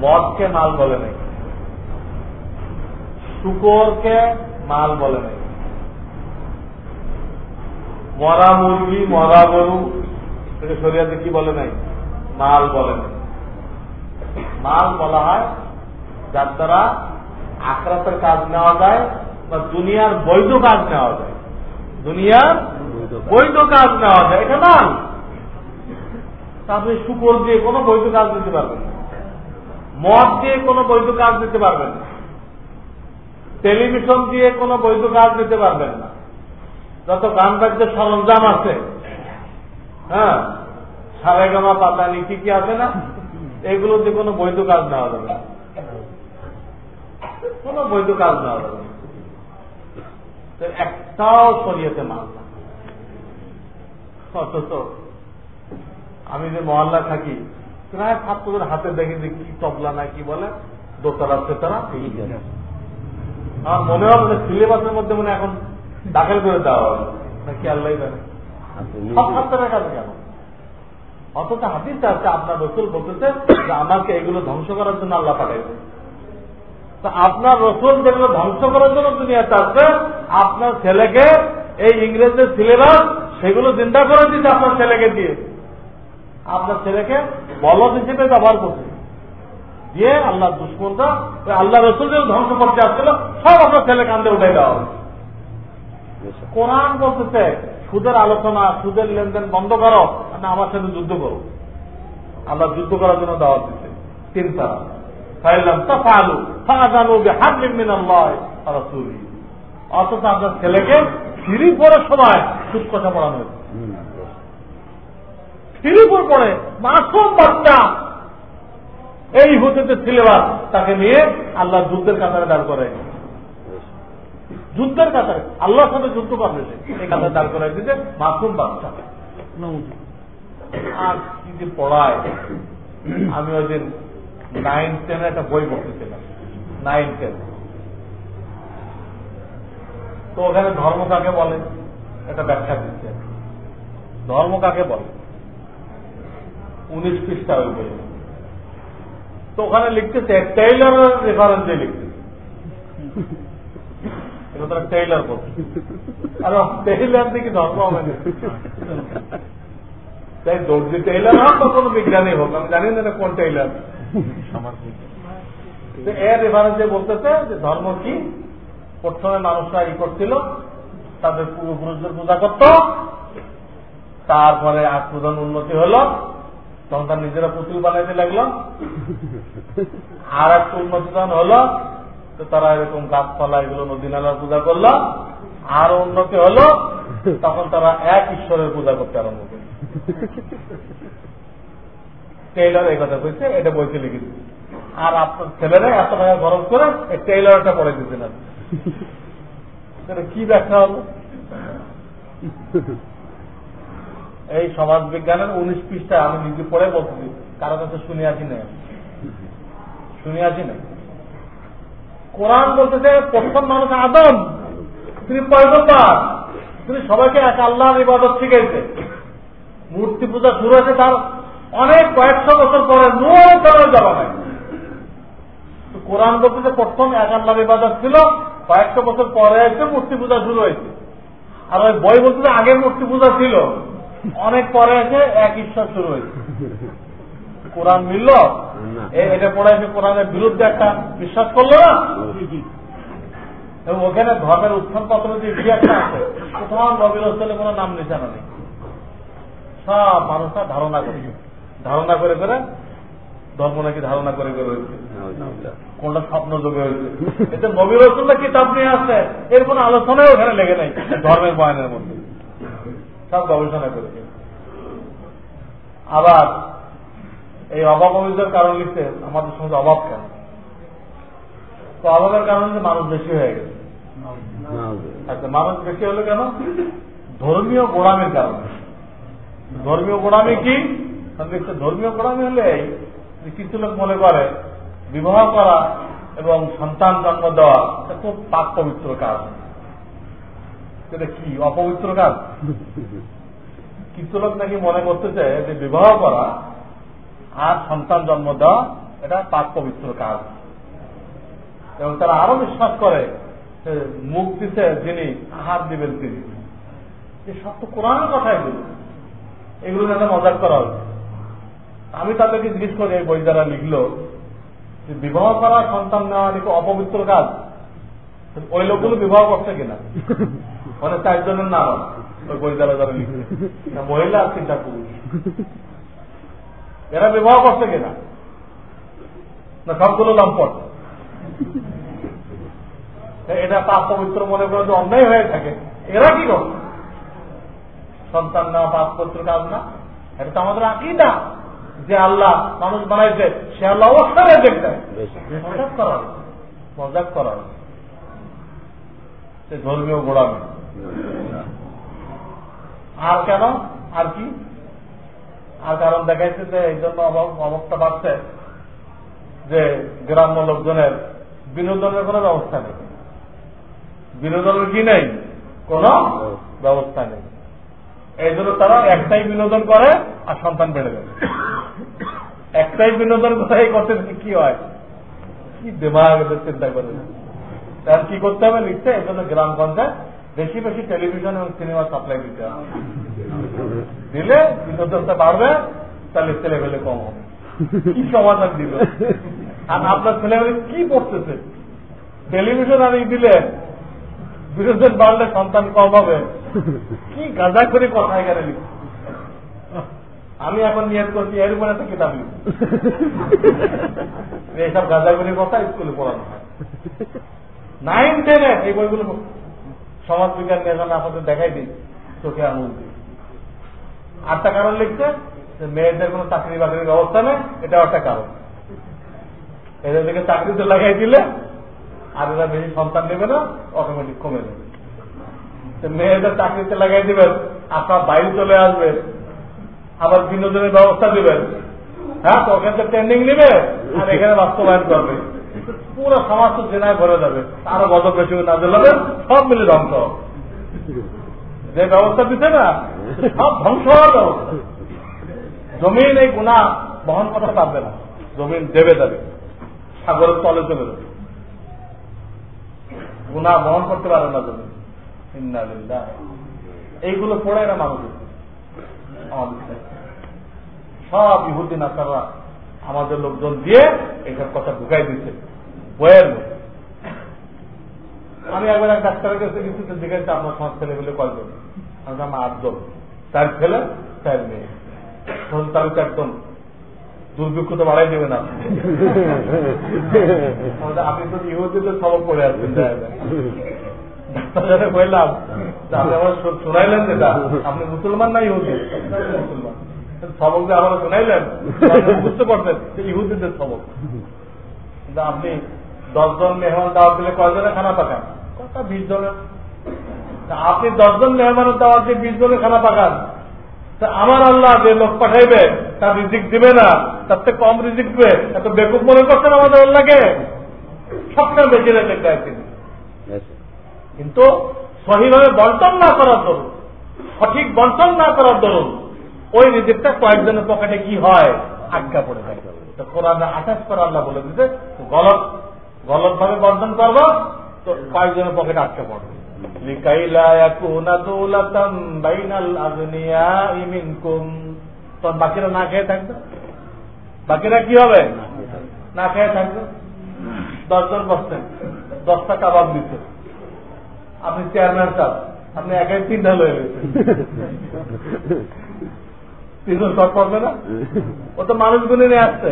মদকে মাল বলে নাই। শুকরকে মাল বলে নাই। মরা মুরগি, মরা গরু এটা শরিয়াতে কি বলে নাই? মাল বলে নাই। মাল বলা হয় যার দ্বারা আখরাতের কাজ নেওয়া যায় বা দুনিয়ার বৈধ কাজ নেওয়া যায়। দুনিয়ার বৈধ কাজ নেওয়া যায়, এটা মাল তারপরে শুকর দিয়ে কোনো বৈধ কাজ দিতে পারবেন না। মদ দিয়ে কোনো বৈধ কাজ দিতে পারবেন না। টেলিভিশন দিয়ে কোনো বৈধ কাজ দিতে পারবেন না। যত গান বাদ্যের সরঞ্জাম আছে হ্যাঁ সারেগামা পাতানি কি কি আছে না, এগুলো দিয়ে কোনো বৈধ কাজ নেওয়া যাবে না। কোনো বৈধ কাজ নেওয়া যাবে না। একটাও শরীয়তে মাল না। অথচ আমি যে মহল্লা থাকি প্রায় ছাত্রদের হাতে দেখি যে কি তবলা না কি বলে দোতারা তেতারা আমার মনে হবে যে সিলেবাসের মধ্যে মানে এখন দাখিল করে দেওয়া হবে। নাকি আল্লাহ জানে। সব ছাত্রের কাছে কেন? অথচ হাতিস আছে আপনার রসুল বলতেছে যে আমাকে এগুলো ধ্বংস করার জন্য আল্লাহ পাঠাইছে। তো আপনার রসুল যেগুলো ধ্বংস করার জন্য দুনিয়াতে আসছে আপনার ছেলেকে এই ইংরেজদের সিলেবাস সেগুলো চিন্তা করে দিচ্ছে আপনার ছেলেকে দিয়ে। আপনার ছেলেকে বলদ হিসেবে ব্যবহার করছে। দিয়ে আল্লাহ দুশ্মনটা আল্লাহ রসুল যে ধ্বংস করতে আসছিল, সব আপনার ছেলে কান্দে উঠে দেওয়া হবে কোরআন বলতেছে, সুদের আলোচনা, সুদের লেনদেন বন্ধ করো না আমার সাথে যুদ্ধ করো। আল্লাহ যুদ্ধ করার জন্য দেওয়া দিচ্ছে তিন তারা। ফাইলাম তাফালু ফাজানু বিহাবলিম মিনাল্লাহ রাসূলি অথচ আপনার ছেলেকে ফিরি পড়ার সময় সুদ কথা পড়ানো হয়েছে। ফিরিপুর পড়ে মাসুম বাচ্চা, এই হতে সিলেবাস তাকে নিয়ে আল্লাহ যুদ্ধের কাতারে দাঁড় করে যুদ্ধের কাতারে, আল্লাহর সাথে যুদ্ধ করবে এই কাতারে দাঁড় করে দিতে মাসুম বাচ্চা। আর কি যে পড়ায়। আমি ওই দিন নাইন টেনে একটা বই পড়তেছিলাম। নাইন টেন তো ওখানে ধর্ম কাকে বলে? একটা ব্যাখ্যা দিচ্ছে। ধর্ম কাকে বলে? উনিশ পৃষ্ঠা ওই বই তো ওখানে লিখতেছে টেইলারের রেফারেন্সে লিখতেছে। এটা টেইলার বলছে। আর টেইলার দিকে ধর্ম তাই দর্জি টেইলার হোক বা কোনো বিজ্ঞানী হোক, আমি জানি না কোন টেইলার। এর রেফারেন্সে বলতেছে যে ধর্ম কি? প্রথমে মানুষরা ই করছিল, তাদের পূর্বপুরুষদের পূজা করত, তারপরে আজ প্রধান উন্নতি হলো, তখন তার নিজেরা পুতুল বানাইতে লাগল। আর একটা উন্নতি তখন হলো, তো তারা এরকম গাছপালা, এগুলো নদী নালার পূজা করল। আর উন্নতি হলো, তখন তারা এক ঈশ্বরের পূজা করতে আরম্ভ করল। টেইলার এই কথা কইছে, এটা বইতে লিখেছে। আর আপনার ছেলেরা এত টাকা খরচ করে টেইলারটা পড়ে দিতে না। কি ব্যাখ্যা হলো এই সমাজ বিজ্ঞানের উনিশ পৃষ্ঠা আমি নিজে পড়ে বলতেছি কারও কাছে শুনে আসি না শুনে আসি না কোরআন বলতেছে প্রথম মানুষ আদম। তিনি পয়গম্বার। তিনি সবাইকে এক আল্লাহর ইবাদত শিখেছে মূর্তি পূজা শুরু হয়েছে তার অনেক কয়েকশো বছর পরে কারণে যাওয়া নাই কোরআন বলতেছে প্রথম এক আল্লাহর ইবাদত ছিল কয়েকশো বছর পরে এসে মূর্তি পূজা শুরু হয়েছে। আর ওই বই বলতে আগের মূর্তি পূজা ছিল। অনেক পরে এসে এক ঈশ্বর শুরু হয়েছে। কোরআন মিলল? এটা পড়ে এসে কোরআনের বিরুদ্ধে একটা বিশ্বাস করল না? এবং ওখানে ধর্মের উত্থান পত্র যে ইতিহাসটা আছে কোথাও নবীর হোস্টেলে কোনো নাম নিশানা নেই। সব মানুষরা ধারণা করে। ধারণা করে করে ধর্ম নাকি ধারণা করে রয়েছে কোনটা স্বপ্ন যোগে হয়েছে? এতে নবী রসুল্লাহ কিতাব নিয়ে আসছে এর কোন আলোচনায় ওখানে লেগে নাই ধর্মের বয়ানের মধ্যে। সব গবেষণা করেছে আবার এই অভাব অভিযোগের কারণ লিখতে আমাদের সঙ্গে অভাব কেন? তো অভাবের কারণে যে মানুষ বেশি হয়ে গেছে। আচ্ছা মানুষ বেশি হলো কেন? ধর্মীয় গোড়ামের কারণে। ধর্মীয় গোড়ামি কি? ধর্মীয় গোড়ামি হলে কিছু লোক মনে করে বিবাহ করা এবং সন্তান জন্ম দেওয়া, এটা খুব পাক পবিত্র কাজ। এটা কি, অপবিত্র কাজ? কিছু লোক নাকি মনে করতেছে যে বিবাহ করা আর সন্তান জন্ম দেওয়া, এটা পাক পবিত্র কাজ। এবং তারা আরও বিশ্বাস করে মুখ দিতে যিনি, আহার দিবেন তিনি। সব তো কোরআনের কথাই এগুলো যেন মজাক করা হচ্ছে আমি তাদেরকে জিজ্ঞেস করি এই বই যারা লিখলো যে বিবাহ করা সন্তান নেওয়া নাকি অপবিত্র কাজ? ওই লোকগুলো বিবাহ করছে কিনা? মানে চারজনের নাম ওই বই যারা যারা লিখছে। না মহিলা আর তিনটা পুরুষ। এরা বিবাহ করছে কিনা? না, সবগুলো লম্পট। এটা পাপ পবিত্র মনে করে অন্যায় হয়ে থাকে। এরা কি করছে? সন্তান নেওয়া পাপ পবিত্র কাজ না, এটা তো আমাদের আকিদা। যে আল্লাহ মানুষ বানাইছে সে আল্লাহ অবস্থায় দেখতে মজাক করার মজাক করার। সে ধর্মীয় গোড়ামি আর কেন? আর কি? আর কারণ দেখাইছে যে এই জন্য অবস্থা বাড়ছে যে গ্রাম্য লোকজনের বিনোদনের কোনো ব্যবস্থা নেই। বিনোদনের কি নেই? কোন ব্যবস্থা নেই। এই জন্য তারা একটাই বিনোদন করে আর সন্তান বেড়ে যাবে একটাই বিনোদন কোথায় করতে কি হয়? কি দেমাগ চিন্তা করে তার কি করতে হবে? লিখতে এই জন্য গ্রাম পঞ্চায়েত বেশি বেশি টেলিভিশন এবং সিনেমা সাপ্লাই দিতে হবে। দিলে বিনোদনটা বাড়বে, তাহলে ছেলে ফেলে কম হবে। কি সমাধান দিল আর আপনার ছেলে কি পড়তেছে টেলিভিশন আর দিলে বিনোদন বাড়লে সন্তান কম হবে। কি গাঁজা করে কথা এখানে আমি এখন নিয়ত করছি এর উপরে একটা কিতাব লিখি। এইসব গাঁজাগুলি কথা স্কুলে পড়ানো হয়। নাইন টেনে এই বইগুলো সমাজ বিজ্ঞান নিয়ে আপনাদের দেখাই দিই চোখে আঙুল দিই আটটা কারণ লিখছে যে মেয়েদের কোনো চাকরি বাকরির ব্যবস্থা নেই এটাও একটা কারণ। এদেরকে চাকরিতে লাগাই দিলে আর এরা বেশি সন্তান নেবে না অটোমেটিক কমে যাবে। মেয়েদের চাকরিতে লাগাই দিবেন, আপনার বাইরে চলে আসবে, আবার বিনোদনের ব্যবস্থা দিবেন। হ্যাঁ তো ওখানে তো ট্রেন্ডিং নিবে, আর এখানে বাস্তবায়ন করবে। পুরো সমাজ তো জেনায় ভরে যাবে। আরও বদ বেশি না দিলে সব মিলে ধ্বংস। যে ব্যবস্থা দিচ্ছে না, সব ধ্বংস হওয়ার ব্যবস্থা। জমিন এই গুণা বহন করতে পারবে না। জমিন দেবে দেবে সাগরের তলে চলে যাবে গুণা বহন করতে পারবে না জমিন। এইগুলো পড়ে না মানুষ সব ইহুদ্দিন আসাররা আমাদের লোকজন দিয়ে এইসব কথা ঢুকাই দিচ্ছে বইয়ের আমি একবার এক ডাক্তারের কাছে তো জিজ্ঞাসা আপনার সমাজ ছেলে বলে কয়জন? আমি আমার আটজন চার ছেলে চার মেয়ে। তো একদম দুর্ভিক্ষ তো বাড়াই দেবেন আপনি আপনি তো ইহুদিদের সবক পড়ে আসবেন বললাম আপনি যেটা আপনি মুসলমান না ইহুদি? সবক যে আমার শোনাইলেন বুঝতে পারছেন ইহুদিদের সবক। কিন্তু আপনি দশজন মেহমান দাওয়াত দিলে কয়জনে খানা পাকান? কথা বিশ জনের আপনি দশজন মেহমানের দাওয়াত দিয়ে বিশ জনের খানা পাকান। তা আমার আল্লাহ যে লোক পাঠাইবে, তার রিজিক দিবে না। তার থেকে কম রিজিক দিবে। এত বেকুব মনে করছেন আমাদের আল্লাহকে? সবসময় বেঁচে রেখে দেয় তিনি। কিন্তু সহিভাবে বন্টন না করার দরুন, সঠিক বন্টন না করার দরুন, ওই রিজিকটা কয়েকজনের পকেটে কি হয়? আজ্ঞা পড়ে থাকে। তো কোরআনে আঠাশ করে আল্লাহ বলে দিতে গলত গলত ভাবে বন্টন করব, তো কয়েকজনের পকেটে আটকে পড়বে। বাকিরা না খেয়ে থাকবে? বাকিরা কি হবে? না খেয়ে থাকবে। দশজন বসছেন, দশটা কাবাব দিচ্ছে। আপনি চেয়ারম্যান সাহেব, আপনি একাই তিনটা লয়ে গেছেন তিনজন সব করবে না? ও তো মানুষ গুনে নিয়ে আসছে।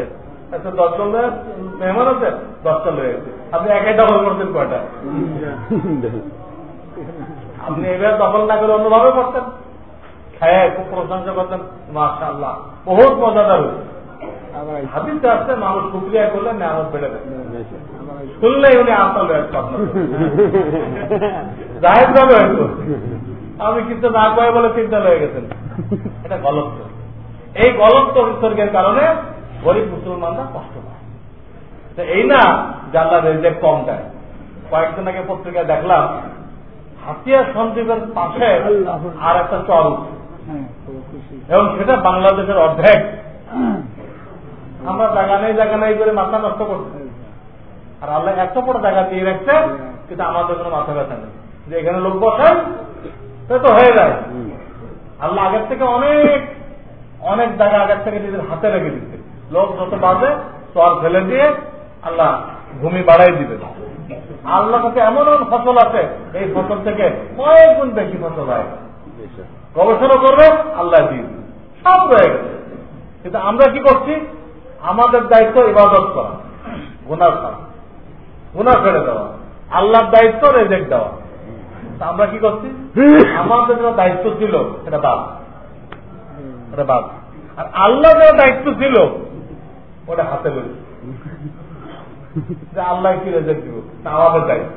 আচ্ছা দশজন মেহমান আছে? দশটা লয়ে গেছে। আপনি কয়টা? আপনি এবার দখল না করে অন্যভাবে করতেন খায় খুব প্রশংসা করতেন মাসা আল্লাহ বহুত মজাদার হয়েছে। আসছে, মানুষ শুক্রিয়া করলে নেয়ামত বেড়ে দেয় শুনলেই উনি আসল ভাবে হয়তো আমি কিন্তু না কয়ে বলে চিন্তা হয়ে গেছেন। এটা গলত এই গলত বিসর্গের কারণে গরিব মুসলমানরা কষ্ট পায়। তো এই না যে আল্লাহ রেজেক কম দেয়। কয়েকদিন আগে পত্রিকায় দেখলাম, হাতিয়া সন্দীপের পাশে আর একটা উঠছে এবং সেটা বাংলাদেশের অর্ধেক। আমরা জায়গা নেই জায়গা নেই করে মাথা নষ্ট করছি। আর আল্লাহ এত বড় জায়গা দিয়ে রাখছে কিন্তু আমাদের কোনো মাথা ব্যথা নেই। যে এখানে লোক বসায় সে তো হয়ে যায়। আল্লাহ আগের থেকে অনেক অনেক জায়গা আগের থেকে নিজের হাতে রেখে দিচ্ছে লোক যত বাজে চর ফেলে দিয়ে আল্লাহ ভূমি বাড়াই দিবে। আল্লাহ কাছে এমন এমন ফসল আছে এই ফসল থেকে কয়েক গুণ বেশি ফসল হয়। গবেষণা করবে আল্লাহ দিয়ে দিবে। সব রয়ে গেছে। কিন্তু আমরা কি করছি? আমাদের দায়িত্ব ইবাদত করা গুণা করা গুণা ফেলে দেওয়া আল্লাহর দায়িত্ব রেজেক্ট দেওয়া। আমরা কি করছি? আমাদের যে দায়িত্ব ছিল সেটা বাদ। ওটা বাদ। আর আল্লাহ যে দায়িত্ব ছিল ওটা হাতে যে আল্লাহ কি রেজেক্ট দিব তা আমাদের দায়িত্ব।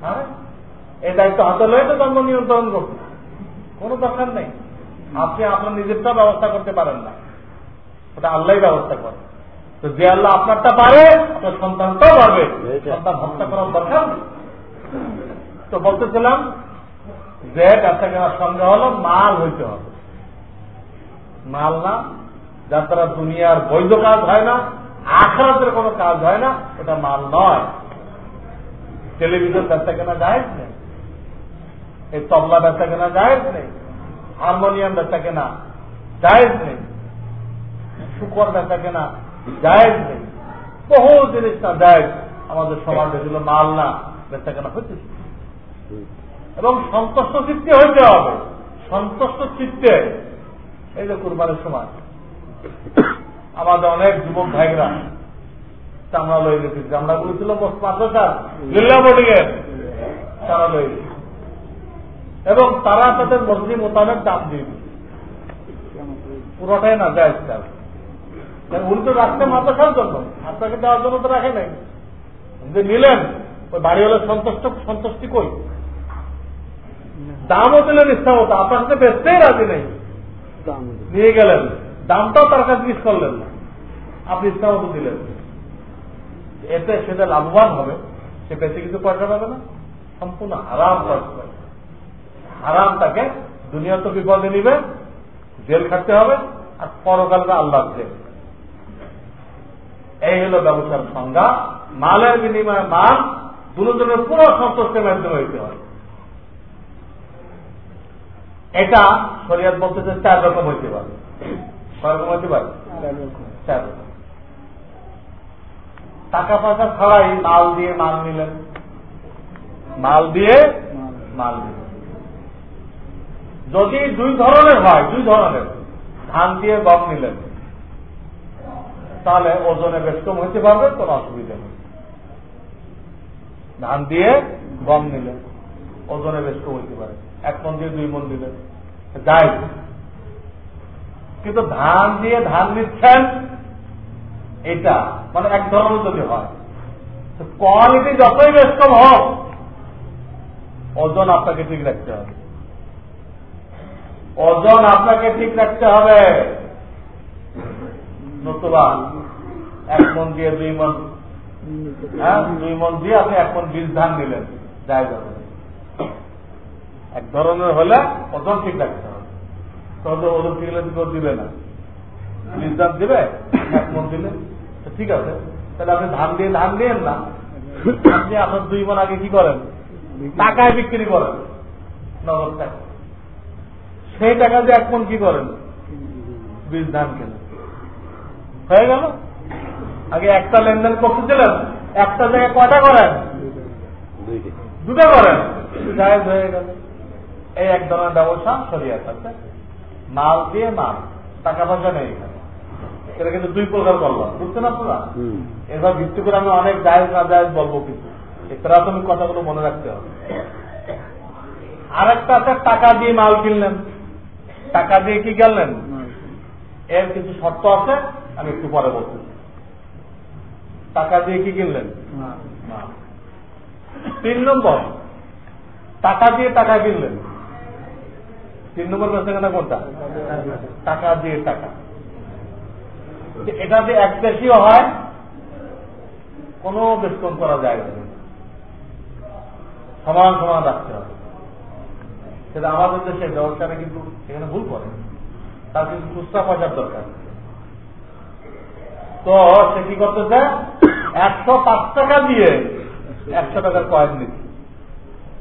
হ্যাঁ? এই দায়িত্ব হাতে লয়ে তো জন্ম নিয়ন্ত্রণ করছে। কোনো দরকার নেই। আপনি আপনার নিজেরটা ব্যবস্থা করতে পারেন না। ওটা আল্লাহ ব্যবস্থা করে। তো যে আল্লাহ আপনারটা পারে আপনার সন্তানটাও পারবে। সন্তান হত্যা করার দরকার নেই। তো বলতেছিলাম যে ব্যবসা কেনার সঙ্গে হলো মাল হইতে হবে। মাল না যার দ্বারা দুনিয়ার বৈধ কাজ হয় না, আখরাতের কোনো কাজ হয় না, ওটা মাল নয়। টেলিভিশন ব্যবসা কেনা যায় নেই। এই তবলা ব্যবসা কেনা যায় নেই। হারমোনিয়াম বেচা কেনা জায়েজ নেই। শুকর বেচা কেনা জায়েজ নেই। বহু জিনিস না জায়েজ। আমাদের সমাজে যেগুলো মাল না। বেচা কেনা হচ্ছে এবং সন্তুষ্ট চিত্তে হইতে হবে। সন্তুষ্ট চিত্তে। এই যে কুরবানের সময়। আমাদের অনেক যুবক ভাইরা চামড়া লই গেছি। চামড়া গুলো ছিল পাঁচশো তারা এবং তারা তাদের মর্জি মোতাবেক দাম দিয়ে পুরোটাই না যায় উনি তো রাখতে মাদ্রাসার জন্য। আপনাকে দেওয়ার জন্য তো রাখে নাই। নিলেন ওই বাড়ি সন্তুষ্ট সন্তুষ্টি কই? দামও দিলেন ইচ্ছা মতো আপনার সাথে বেচতেই রাজি নেই। নিয়ে গেলেন। দামটাও তার কাছে জিজ্ঞেস করলেন না। আপনি ইচ্ছা মতো দিলেন। এতে সেটা লাভবান হবে। সে বেঁচে কিছু পয়সা পাবে না। সম্পূর্ণ হারাম পয়সা। পাবে হারাম তাকে দুনিয়া তো বিপদে নিবে জেল খাটতে হবে আর পরকালকে আল্লাহ জেল। এই হলো ব্যবসার সংজ্ঞা। মালের বিনিময়ে মাল দুজনের পুরো সন্তুষ্টের মাধ্যমে হইতে হয়। এটা শরিয়াত বলতে চার রকম হইতে পারে। কয় রকম হইতে পারে? চার রকম। টাকা পয়সা ছাড়াই মাল দিয়ে মাল নিলেন। মাল দিয়ে মাল নিলেন। যদি দুই ধরনের হয়, দুই ধরনের, ধান দিয়ে গম নিলেন, তাহলে ওজনে বেশ কম হইতে পারবে, কোনো অসুবিধা নেই। ধান দিয়ে গম নিলেন ওজনে বেশ হইতে পারে। এক মন দিয়ে দুই মন দিলেন যাই কিন্তু ধান দিয়ে ধান নিচ্ছেন, এটা মানে এক ধরনের যদি হয় কোয়ালিটি যতই কম হোক, ওজন আপনাকে ঠিক রাখতে হবে। ওজন আপনাকে ঠিক রাখতে হবে। নতুবা এক মন দিয়ে দুই মন হ্যাঁ দুই মন দিয়ে আপনি এক মন বীজ ধান নিলেন যাই যাবে। এক ধরনের হলে ওজন ঠিক রাখতে হবে। তাহলে ওজন ঠিক দিবে না। বীজ ধান দিবে, এক মন দিলে ঠিক আছে। তাহলে আপনি ধান দিয়ে ধান দিয়েন না। আপনি আপনার দুই মন আগে কি করেন? টাকায় বিক্রি করেন। নগদ টাকা। সেই টাকা দিয়ে এক মন কি করেন? বীজ ধান কেনেন। হয়ে গেল? আগে একটা লেনদেন করতেছিলেন একটা জায়গায় কটা করেন? দুটো করেন। জায়গ হয়ে গেল। এই এক ধরনের ব্যবসা সরিয়ে আছে। মাল দিয়ে মাল টাকা পয়সা নেই। এটা কিন্তু দুই প্রকার করলাম। বুঝছেন আপনারা? এবার ভিত্তি করে আমি অনেক জায়েজ না জায়েজ বলব কিন্তু। প্রাথমিক কথাগুলো মনে রাখতে হবে। আরেকটা আছে টাকা দিয়ে মাল কিনলেন। টাকা দিয়ে কি কিনলেন এর কিছু শর্ত আছে আমি একটু পরে বলছি। টাকা দিয়ে কি কিনলেন? তিন নম্বর। টাকা দিয়ে টাকা কিনলেন? তিন নম্বর বেচাকেনা কোনটা? টাকা দিয়ে টাকা। এটা যে এক দেশীয় হয় কোনো ডিসকাউন্ট করা যায় না। সমান সমান রাখতে হবে। সেটা আমাদের দেশের ব্যবস্থাটা কিন্তু এখানে ভুল করে। তার কিন্তু খুচরা পয়সার দরকার। তো সে কি করতেছে? একশো পাঁচ টাকা দিয়ে একশো টাকার কয়েন দিচ্ছে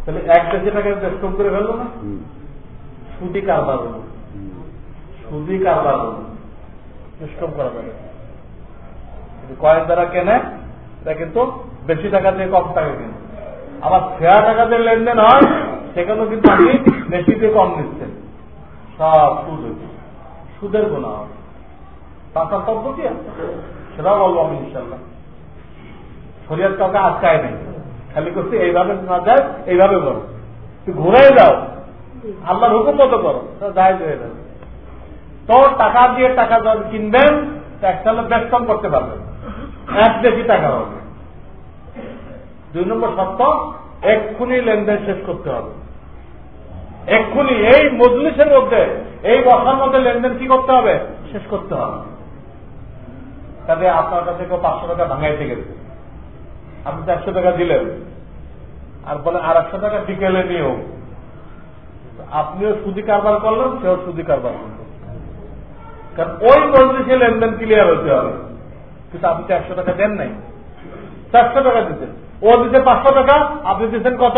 তাহলে এক দেশে টাকা ডিসকাউন্ট করে ফেলল না? সুদি কারবার হলো। সুদি কারবার হলো। করা যাবে। কয়েন দ্বারা কেনে এটা কিন্তু বেশি টাকা দিয়ে কম টাকা কিনে। আবার ফেয়া টাকা দিয়ে লেনদেন হয় সেখানেও কিন্তু আপনি বেশি দিয়ে কম নিচ্ছেন। সব সুদ হয়েছে সুদের গোনা হবে তাছাড়া পদ্ধতি আছে। সেটাও বলব আমি ইনশাল্লাহ। শরীর কাউকে আটকায় নেই। খালি করছে এইভাবে না যায় এইভাবে করো তুই ঘুরে যাও আল্লাহর হুকুম মতো করো যায় হয়ে যাবে। তো টাকা দিয়ে টাকা যখন কিনবেন একটা হলো বেশ কম করতে পারবেন এক বেশি টাকা হবে। দুই নম্বর সত্য এক্ষুনি লেনদেন শেষ করতে হবে। এক্ষুনি এই মজলিসের মধ্যে এই বসার মধ্যে লেনদেন কি করতে হবে? শেষ করতে হবে। তবে আপনার কাছে কেউ পাঁচশো টাকা ভাঙাইতে গেছে আপনি চারশো টাকা দিলেন। আর বলে আর একশো টাকা বিকেলে নিয়েও আপনিও সুদি কারবার করলেন, সেও সুদি কারবার করলেন কারণ ওই মজলিসে লেনদেন ক্লিয়ার হতে হবে। কিন্তু আপনি একশো টাকা দেন নাই। চারশো টাকা দিতেন। ও দিতে পাঁচশো টাকা, আপনি দিচ্ছেন কত?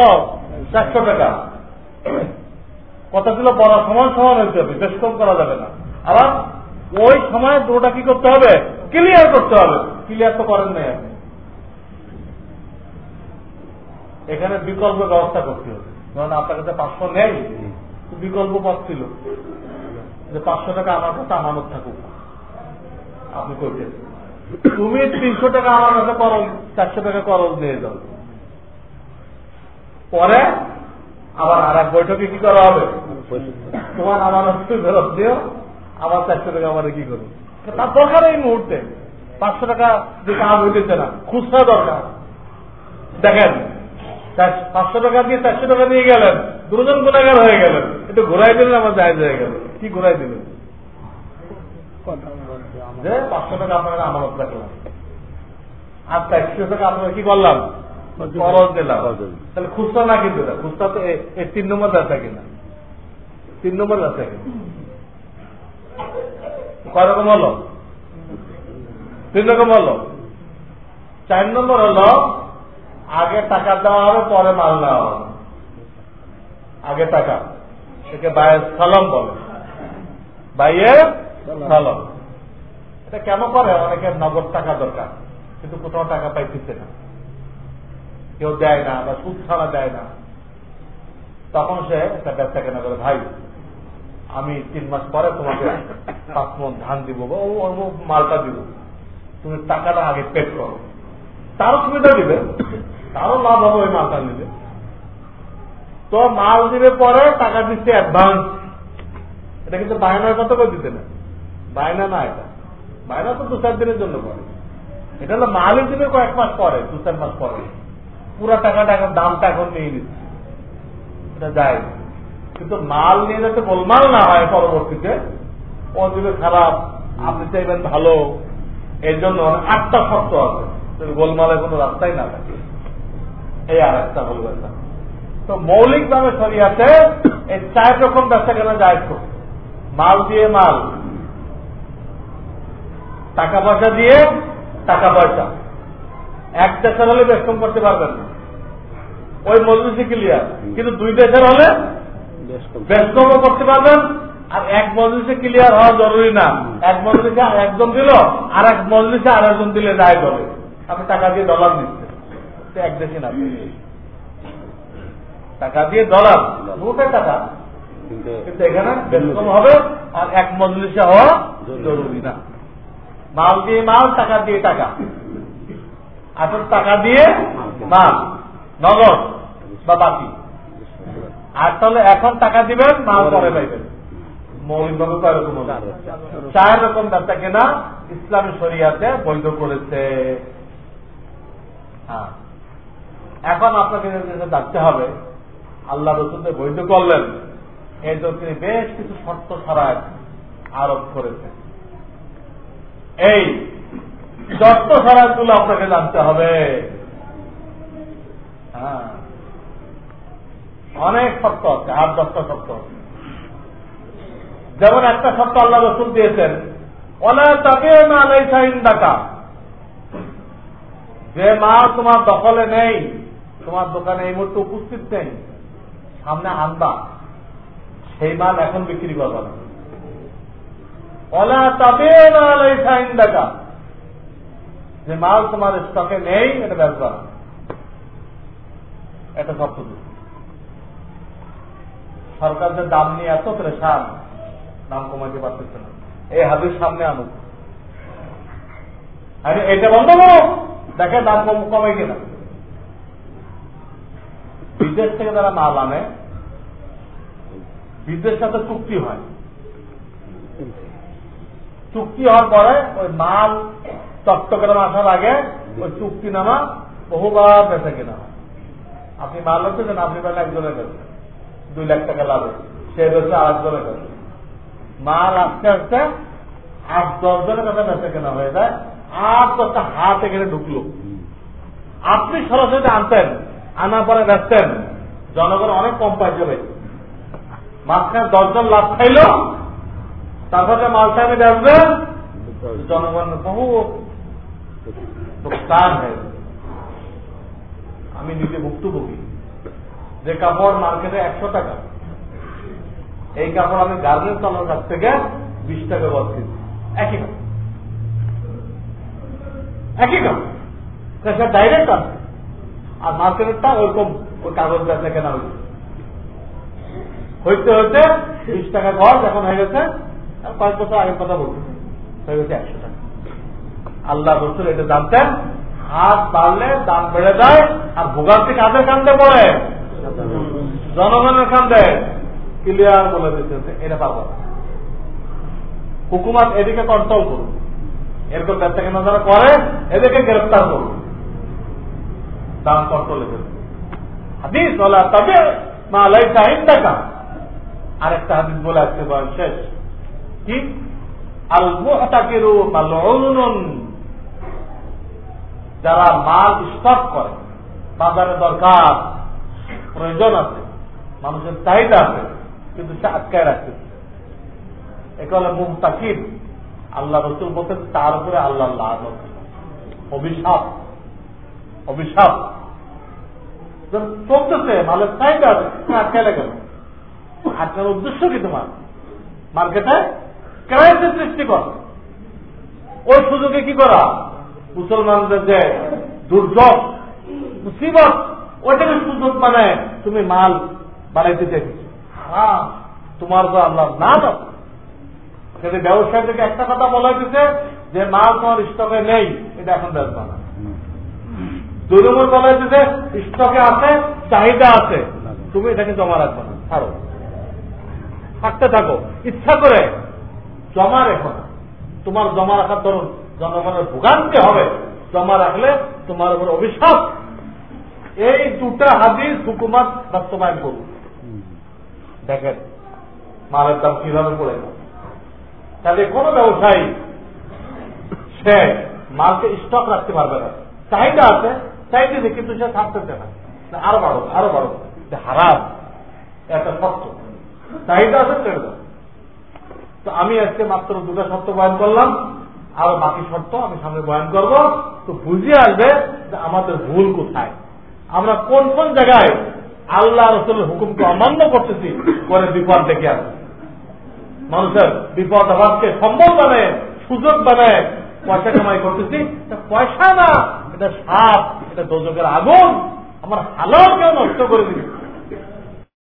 চারশো টাকা। কথা ছিল, বড় সমান সমান হইতে হবে, বেশ কম করা যাবে না। আবার ওই সময় দুটা কি করতে হবে? ক্লিয়ার করতে হবে। ক্লিয়ার তো করেন নাই আপনি। এখানে বিকল্প ব্যবস্থা করতে হবে। কারণ আপনার কাছে পাঁচশো নেই বিকল্প পথ ছিল। যে পাঁচশো টাকা আমার কাছে আমানত থাকুক। আপনি করছেন তুমি তিনশো টাকা আমার কাছে করল চারশো টাকা করল নিয়ে যাও পরে আবার আর এক বৈঠকে কি করা হবে? তোমার আমার হচ্ছে ফেরত দিও আবার চারশো টাকা আমার কি করব তার দরকার এই মুহূর্তে। পাঁচশো টাকা যে কাজ হইতেছে না খুচরা দরকার। দেখেন পাঁচশো টাকা দিয়ে চারশো টাকা নিয়ে গেলেন। দুজন গুণাগার হয়ে গেলেন। একটু ঘুরাই দিলেন আমার জায়জ হয়ে গেল। কি ঘুরাই দিলেন? যে পাঁচশো টাকা আপনারা আমানত রাখলাম। আর চারশো টাকা আপনারা কি করলাম? খরচ দিলাম। তাহলে খুচরা না কিন্তু খুচরা তো এই তিন নম্বর ব্যবসা কিনা? তিন নম্বর ব্যবসা কিনা? কয় রকম হলো? তিন রকম হলো? চার নম্বর হলো আগে টাকা দেওয়া হবে পরে মাল নেওয়া হবে আগে টাকা। একে বাইয়ের সালাম বলে। বাইয়ের সালাম। এটা কেন করে? অনেকের নগদ টাকা দরকার, কিন্তু কোথাও টাকা পাইতেছে না। কেউ দেয় না বা সুদ ছাড়া দেয় না। তখন সে একটা ব্যবসা কেনা করে, ভাই, আমি তিন মাস পরে তোমাকে পাঁচ মন ধান দিব বা মালটা দিব। তুমি টাকাটা আগে পেড করো। তারও সুবিধা দিবে। তারও লাভ হবে ওই মালটা নিবে তো মাল দিবে পরে টাকা দিচ্ছে অ্যাডভান্স এটা কিন্তু বায়নার কথা করে দিতে না? বায়না না এটা। বায়না তো দু চার দিনের জন্য করে। এটা হলো মালই দিবে কয়েক মাস পরে দু চার মাস পরে। পুরো টাকাটা এখন, দামটা এখন নিয়ে নিচ্ছে। এটা যায়। কিন্তু মাল নিয়ে যাতে গোলমাল না হয় পরবর্তীতে, ও দিবে খারাপ, আপনি চাইবেন ভালো এই জন্য আটটা শর্ত আছে গোলমালের কোনো রাস্তাই না থাকে। এই আর একটা হল ব্যবসা তো মৌলিকভাবে শরিয়াতে এই চার রকম ব্যবসা কেন যায় তো মাল দিয়ে মাল টাকা পয়সা দিয়ে টাকা পয়সা। এক দেশের হলে বেশকম করতে পারবেন না। ওই মজলিসি ক্লিয়ার কিন্তু দুই দেশের হলে বেশকমও করতে পারবেন। আর এক মজলিসে ক্লিয়ার হওয়া জরুরি না। এক মজলিসে একজন দিল আর এক মজলিসে আর একজন দিলে যায় বলে আপনি টাকা দিয়ে ডলার নিচ্ছেন। তো এক দেশে না টাকা দিয়ে ডলার দুটাই টাকা। কিন্তু এখানে বেশকম হবে আর এক মজলিসে হওয়া জরুরি। না। মাল দিয়ে মাল টাকা দিয়ে টাকা। আসল টাকা দিয়ে মাল। নগদ বা বাকি। আর তাহলে এখন টাকা দিবেন মাল পরে পাইবেন। মৌলিকভাবে কয় রকম চার রকম। ব্যবসা কেনা। ইসলামী শরিয়াতে বৈধ করেছে হ্যাঁ। এখন আপনাকে যেটা জানতে হবে। আল্লাহ রসুলকে বৈধ করলেন। এই জন্য তিনি বেশ কিছু শর্ত ছাড়ায় আরোপ করেছেন। এই শর্ত ছাড়াগুলো আপনাকে জানতে হবে। হ্যাঁ। অনেক শর্ত আছে, আট, দশটা শর্ত। যেমন একটা শর্ত আল্লাহ রসুল দিয়েছেন অলা তাকে না আলাইসাইন ডাকা যে মা তোমার দখলে নেই। তোমার দোকানে এই মুহূর্তে উপস্থিত নেই। সামনে আনবা। সেই মাল এখন বিক্রি করবা না। অলা তবে ডাকা যে মাল তোমার স্টকে নেই, এটা ব্যবসা এটা দিচ্ছে সরকার যে দাম নিয়ে এত প্রেশান, দাম কমাইতে পারতেছে না। এই হাবির সামনে আনুক। আরে, এটা বন্ধ করো। দেখে দাম কম কমে কিনা। বিদেশ থেকে যারা মাল আনে, বিদেশ সাথে চুক্তি হয়। চুক্তি হওয়ার পরে ওই মাল চট্টগ্রাম আসার আগে ওই চুক্তি নামা বহুবার বেঁচে কিনা হয়। আপনি মাল হচ্ছে যে আপনি পেলে একজনের বেঁচে দুই লাখ টাকা লাভ। সে বেঁচে আরেকজনের বেঁচে। মাল আস্তে আস্তে আট, দশ জনের কাছে বেঁচে কেনা হয়ে যায়। আট দশটা হাত এখানে ঢুকলো। আপনি সরাসরি আনতেন আনার পরে বেচতেন। জনগণ অনেক কম পাই যাবে মাঝখানে দশজন লাভ খাইল, তারপরে মালটা আমি বেচবেন জনগণ বহু লোকসান হয়ে আমি নিজে ভুক্তভোগী। যে কাপড় মার্কেটে একশো টাকা, এই কাপড় আমি গার্মেন্টস চালানোর কাছ থেকে বিশ টাকা কিনছি। একই কাপড় একই কাপড় সে ডাইরেক্ট আছে আর মার্কেটেরটা ওরকম ওই কাগজ ব্যবসা কেনা হয়েছে হইতে হইতে বিশ টাকা ঘর যখন হয়ে গেছে কয়েক বছর আগের কথা বলছি। হয়ে গেছে একশো টাকা। আল্লাহ রসুল এটা জানতেন, হাত বাড়লে দাম বেড়ে যায় আর ভোগান্তি কাদের কান্দে পড়ে? জনগণের কান্দে। ক্লিয়ার বলে দিতেছে এটা পারব না। হুকুমাত এদিকে কন্ট্রোল করুন। এরকম ব্যবসা কেন যারা করে, এদেরকে গ্রেফতার করুন। দাম কন্ট্রোলে দেবে হাদিস তবে মালাই চাহিদ টাকা আরেকটা হাদিস বলে আজকে বয়স শেষ। কি? আল মুহতাকিরু মালউনুন। যারা মাল স্টক করে, বাজারে দরকার, প্রয়োজন আছে, মানুষের চাহিদা আছে, কিন্তু সে আটকায় রাখতেছে একে হলো মুহতাকির আল্লাহ রসুল বলতেন তার উপরে আল্লাহ অভিশাপ। অভিশাপ। চলতেছে, মালের চাহিদা আটকার উদ্দেশ্য কি তোমার? মার্কেটে ক্রাইসিস সৃষ্টি ওই সুযোগে কি করা? মুসলমানদের যে দুর্যোগ, মুসিবত, ওইটাকে সুযোগ মানে তুমি মাল চাইছো হ্যাঁ তোমার তো আল্লাহ না দাও কিন্তু ব্যবসায় থেকে একটা কথা বলা হয়েছে যে, মাল তোমার স্টকে নেই, এটা এখন বেচবা না। নম্বর বলা হয়েছে স্টকে আছে, চাহিদা আছে, তুমি এটাকে জমা রাখবে না, ছাড়ো। থাকতে থাকো, ইচ্ছা করে জমা রেখো না। তোমার জমা রাখার ধরুন, জনগণের ভোগান্তি হবে, জমা রাখলে তোমার উপর অভিশাপ এই দুটা হাদিস হুকুমাত বাস্তবায়ন করুন। দেখেন, মালের দাম কীভাবে পড়ে তাহলে কোন ব্যবসায়ী সে মালকে স্টক রাখতে পারবে না। চাহিদা আছে চাইতেছে কিন্তু সে থাকতেছে না। আরও বাড়ো আরও বাড়ো। হারাম একটা সত্য। চাহিদা আছে, ছেড়ে দাও। তো আমি আজকে মাত্র দুটা শর্ত বয়ান করলাম। আর বাকি শর্ত আমি সামনে বয়ান করব। তো বুঝিয়ে আসবে যে আমাদের ভুল কোথায়। আমরা কোন কোন জায়গায় আল্লাহ রসুলের হুকুমকে অমান্য করতেছি করে বিপদ ডেকে আসবে। মানুষের বিপদ আবাদকে সম্ভব বানায়, সুযোগ বানায়, পয়সা কামাই করতেছি। পয়সা না এটা সাপ এটা দোজকের আগুন আমার হালত কেউ নষ্ট করে দিচ্ছে